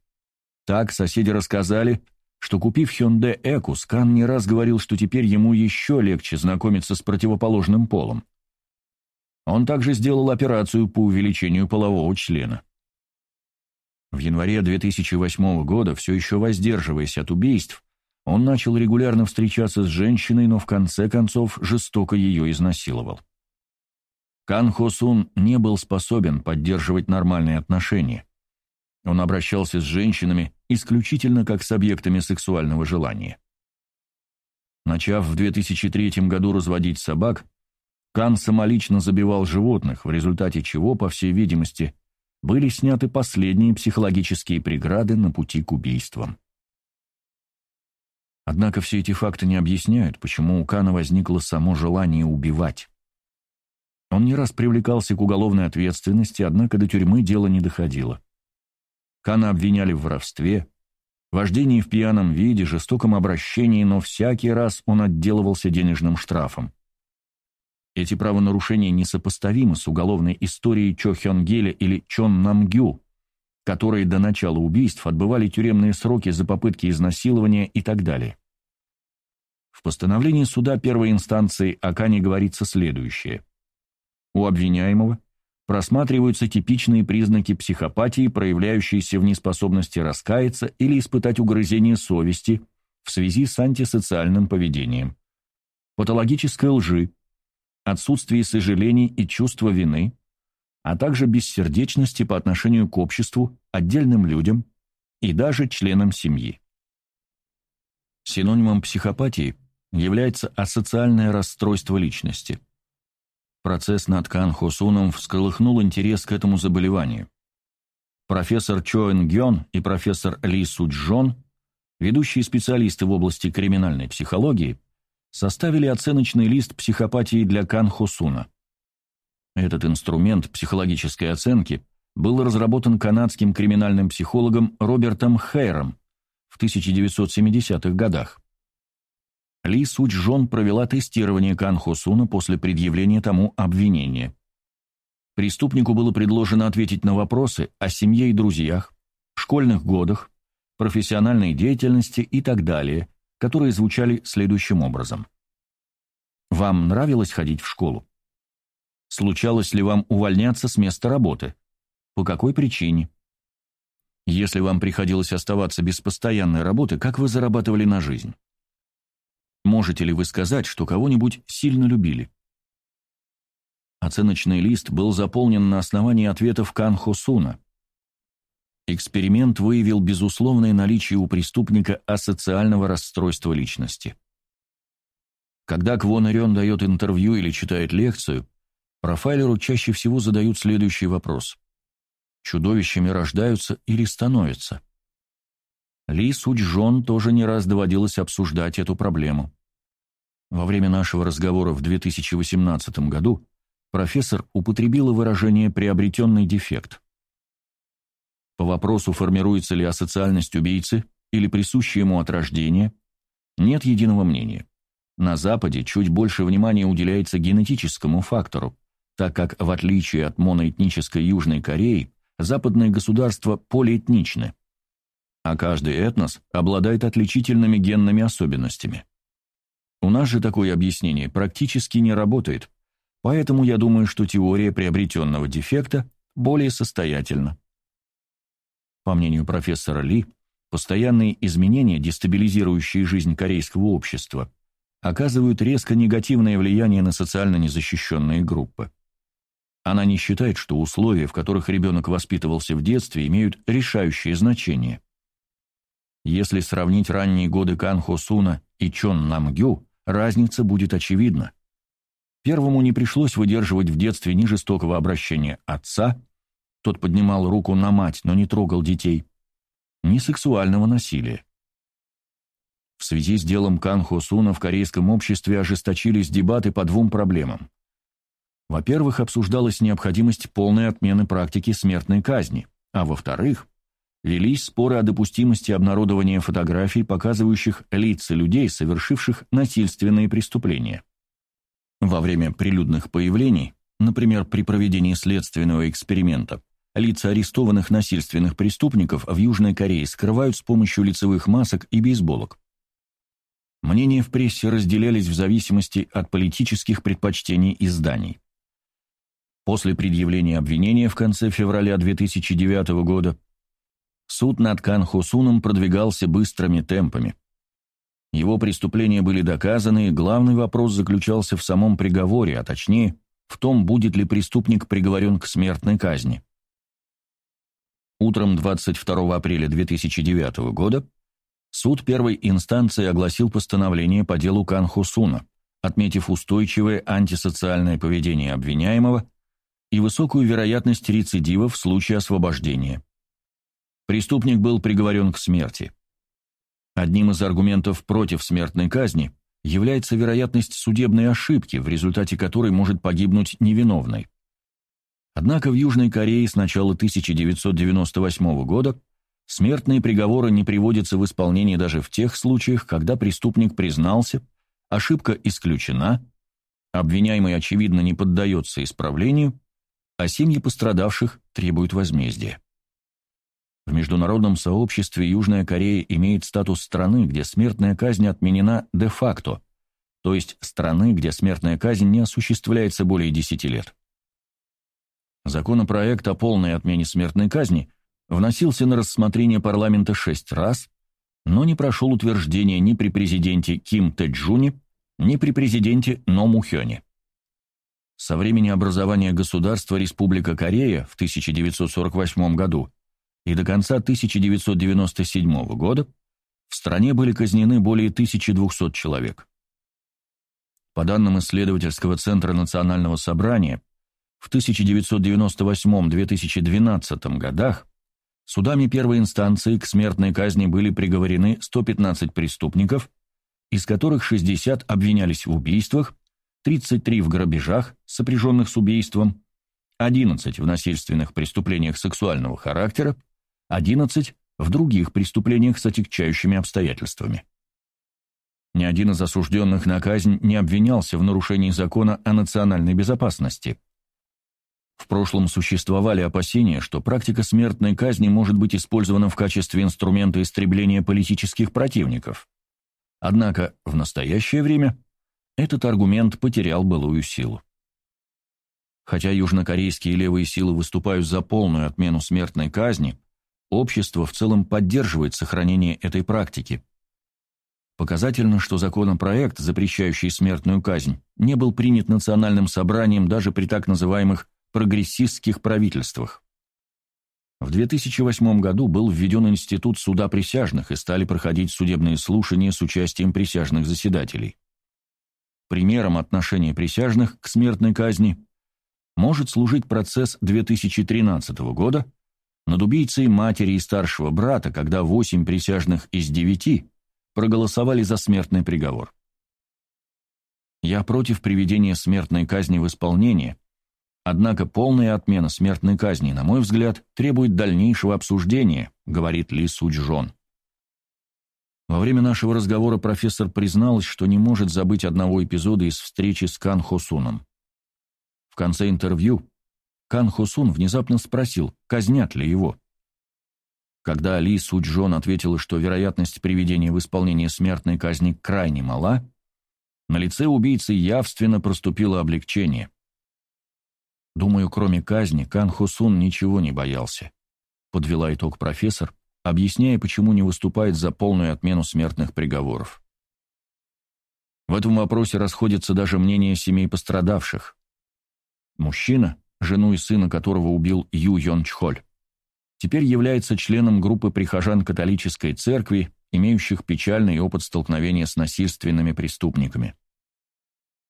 Так соседи рассказали, что купив Hyundai Экус, Кан не раз говорил, что теперь ему еще легче знакомиться с противоположным полом. Он также сделал операцию по увеличению полового члена. В январе 2008 года, все еще воздерживаясь от убийств, он начал регулярно встречаться с женщиной, но в конце концов жестоко ее изнасиловал. Кан Хосун не был способен поддерживать нормальные отношения. Он обращался с женщинами исключительно как с объектами сексуального желания. Начав в 2003 году разводить собак, Кан самолично забивал животных, в результате чего, по всей видимости, были сняты последние психологические преграды на пути к убийствам. Однако все эти факты не объясняют, почему у Кана возникло само желание убивать. Он не раз привлекался к уголовной ответственности, однако до тюрьмы дело не доходило. Кана обвиняли в воровстве, вождении в пьяном виде, жестоком обращении, но всякий раз он отделывался денежным штрафом. Эти правонарушения несопоставимы с уголовной историей Чо Хён Геля или Чон Намгю, которые до начала убийств отбывали тюремные сроки за попытки изнасилования и так далее. В постановлении суда первой инстанции о Кане говорится следующее. У обвиняемого просматриваются типичные признаки психопатии, проявляющиеся в неспособности раскаяться или испытать угрызение совести в связи с антисоциальным поведением, патологической лжи, отсутствии сожалений и чувства вины, а также бессердечности по отношению к обществу, отдельным людям и даже членам семьи. Синонимом психопатии является асоциальное расстройство личности. Процесс над Кан Хосуном всколыхнул интерес к этому заболеванию. Профессор Чоэн Гён и профессор Ли Суджон, ведущие специалисты в области криминальной психологии, составили оценочный лист психопатии для Кан Хосуна. Этот инструмент психологической оценки был разработан канадским криминальным психологом Робертом Хейром в 1970-х годах. Ли Суджон провела тестирование Кан Хосуна после предъявления тому обвинения. Преступнику было предложено ответить на вопросы о семье и друзьях, школьных годах, профессиональной деятельности и так далее, которые звучали следующим образом. Вам нравилось ходить в школу? Случалось ли вам увольняться с места работы? По какой причине? Если вам приходилось оставаться без постоянной работы, как вы зарабатывали на жизнь? Можете ли вы сказать, что кого-нибудь сильно любили? Оценочный лист был заполнен на основании ответов Кан Хосуна. Эксперимент выявил безусловное наличие у преступника асоциального расстройства личности. Когда Квон Рен дает интервью или читает лекцию, профайлеру чаще всего задают следующий вопрос. Чудовищами рождаются или становятся? Ли Суджон тоже не раз доводилось обсуждать эту проблему. Во время нашего разговора в 2018 году профессор употребила выражение «приобретенный дефект». По вопросу, формируется ли асоциальность убийцы или присущая ему от рождения, нет единого мнения. На Западе чуть больше внимания уделяется генетическому фактору, так как, в отличие от моноэтнической Южной Кореи, западные государства полиэтничны, а каждый этнос обладает отличительными генными особенностями. У нас же такое объяснение практически не работает, поэтому я думаю, что теория приобретенного дефекта более состоятельна. По мнению профессора Ли, постоянные изменения, дестабилизирующие жизнь корейского общества, оказывают резко негативное влияние на социально незащищенные группы. Она не считает, что условия, в которых ребенок воспитывался в детстве, имеют решающее значение. Если сравнить ранние годы Кан Хо Суна и Чон Намгю, разница будет очевидна. Первому не пришлось выдерживать в детстве ни жестокого обращения отца, тот поднимал руку на мать, но не трогал детей. Ни сексуального насилия. В связи с делом Кан Хо Суна в корейском обществе ожесточились дебаты по двум проблемам. Во-первых, обсуждалась необходимость полной отмены практики смертной казни, а во-вторых, велись споры о допустимости обнародования фотографий, показывающих лица людей, совершивших насильственные преступления. Во время прилюдных появлений, например, при проведении следственного эксперимента, Лица арестованных насильственных преступников в Южной Корее скрывают с помощью лицевых масок и бейсболок. Мнения в прессе разделялись в зависимости от политических предпочтений изданий. После предъявления обвинения в конце февраля 2009 года суд над Кан Хосуном продвигался быстрыми темпами. Его преступления были доказаны, и главный вопрос заключался в самом приговоре, а точнее, в том, будет ли преступник приговорен к смертной казни. Утром 22 апреля 2009 года суд первой инстанции огласил постановление по делу Кан Хусуна, отметив устойчивое антисоциальное поведение обвиняемого, и высокую вероятность рецидива в случае освобождения. Преступник был приговорен к смерти. Одним из аргументов против смертной казни является вероятность судебной ошибки, в результате которой может погибнуть невиновный. Однако в Южной Корее с начала 1998 года смертные приговоры не приводятся в исполнение даже в тех случаях, когда преступник признался, ошибка исключена, обвиняемый очевидно не поддается исправлению, а семьи пострадавших требуют возмездия. В международном сообществе Южная Корея имеет статус страны, где смертная казнь отменена де-факто, то есть страны, где смертная казнь не осуществляется более 10 лет. Законопроект о полной отмене смертной казни вносился на рассмотрение парламента шесть раз, но не прошел утверждения ни при президенте Ким Тэджуне, ни при президенте Но Мухёне. Со времени образования государства Республика Корея в 1948 году и до конца 1997 года в стране были казнены более 1200 человек. По данным исследовательского центра Национального собрания, в 1998-2012 годах судами первой инстанции к смертной казни были приговорены 115 преступников, из которых 60 обвинялись в убийствах, 33 в грабежах, сопряженных с убийством, 11 в насильственных преступлениях сексуального характера, 11 в других преступлениях с отягчающими обстоятельствами. Ни один из осужденных на казнь не обвинялся в нарушении закона о национальной безопасности. В прошлом существовали опасения, что практика смертной казни может быть использована в качестве инструмента истребления политических противников. Однако в настоящее время этот аргумент потерял былую силу. Хотя южнокорейские левые силы выступают за полную отмену смертной казни, общество в целом поддерживает сохранение этой практики. Показательно, что законопроект, запрещающий смертную казнь, не был принят национальным собранием даже при так называемых прогрессистских правительствах. В 2008 году был введен институт суда присяжных и стали проходить судебные слушания с участием присяжных заседателей. Примером отношения присяжных к смертной казни может служить процесс 2013 года, над убийцей матери и старшего брата, когда восемь присяжных из девяти проголосовали за смертный приговор. Я против приведения смертной казни в исполнение, однако полная отмена смертной казни, на мой взгляд, требует дальнейшего обсуждения, говорит Ли Суджон. Во время нашего разговора профессор призналась, что не может забыть одного эпизода из встречи с Кан Хосуном. В конце интервью Кан Хосун внезапно спросил, казнят ли его. Когда Ли Суджон ответила, что вероятность приведения в исполнение смертной казни крайне мала, на лице убийцы явственно проступило облегчение. Думаю, кроме казни, Кан Хосун ничего не боялся. Подвела итог профессор, объясняя, почему не выступает за полную отмену смертных приговоров. В этом вопросе расходятся даже мнения семей пострадавших. Мужчина, жену и сына которого убил Ю Йон Чхоль, теперь является членом группы прихожан католической церкви, имеющих печальный опыт столкновения с насильственными преступниками.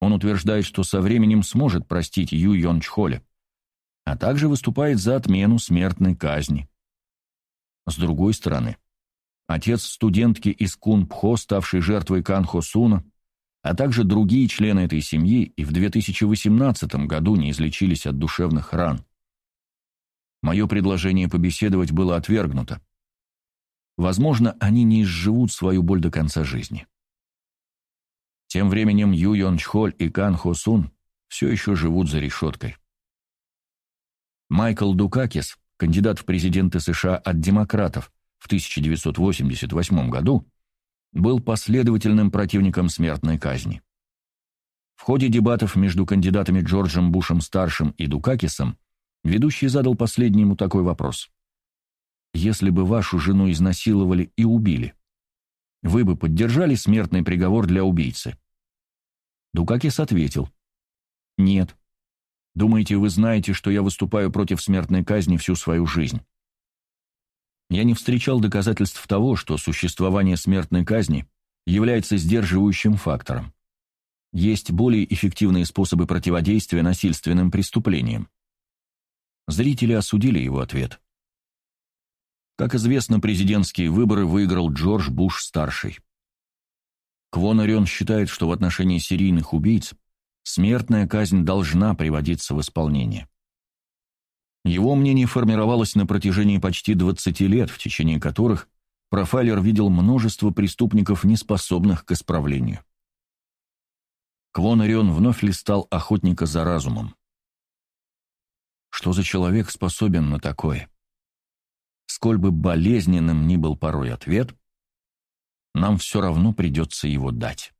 Он утверждает, что со временем сможет простить Ю Йон Чхоля, а также выступает за отмену смертной казни. С другой стороны, отец студентки из Кун-Пхо, ставшей жертвой Кан Хо Суна, а также другие члены этой семьи и в 2018 году не излечились от душевных ран. Мое предложение побеседовать было отвергнуто. Возможно, они не изживут свою боль до конца жизни. Тем временем Ю Йон Чхоль и Кан Хо Сун все еще живут за решеткой. Майкл Дукакис, кандидат в президенты США от демократов в 1988 году, был последовательным противником смертной казни. В ходе дебатов между кандидатами Джорджем Бушем-старшим и Дукакисом ведущий задал последнему такой вопрос. «Если бы вашу жену изнасиловали и убили, вы бы поддержали смертный приговор для убийцы?» Дукакис ответил. «Нет. Думаете, вы знаете, что я выступаю против смертной казни всю свою жизнь? Я не встречал доказательств того, что существование смертной казни является сдерживающим фактором. Есть более эффективные способы противодействия насильственным преступлениям. Зрители осудили его ответ. Как известно, президентские выборы выиграл Джордж Буш-старший. Квон Орион считает, что в отношении серийных убийц смертная казнь должна приводиться в исполнение. Его мнение формировалось на протяжении почти 20 лет, в течение которых профайлер видел множество преступников, неспособных к исправлению. Квон Орион вновь листал охотника за разумом. Что за человек способен на такое? Сколь бы болезненным ни был порой ответ, нам все равно придется его дать.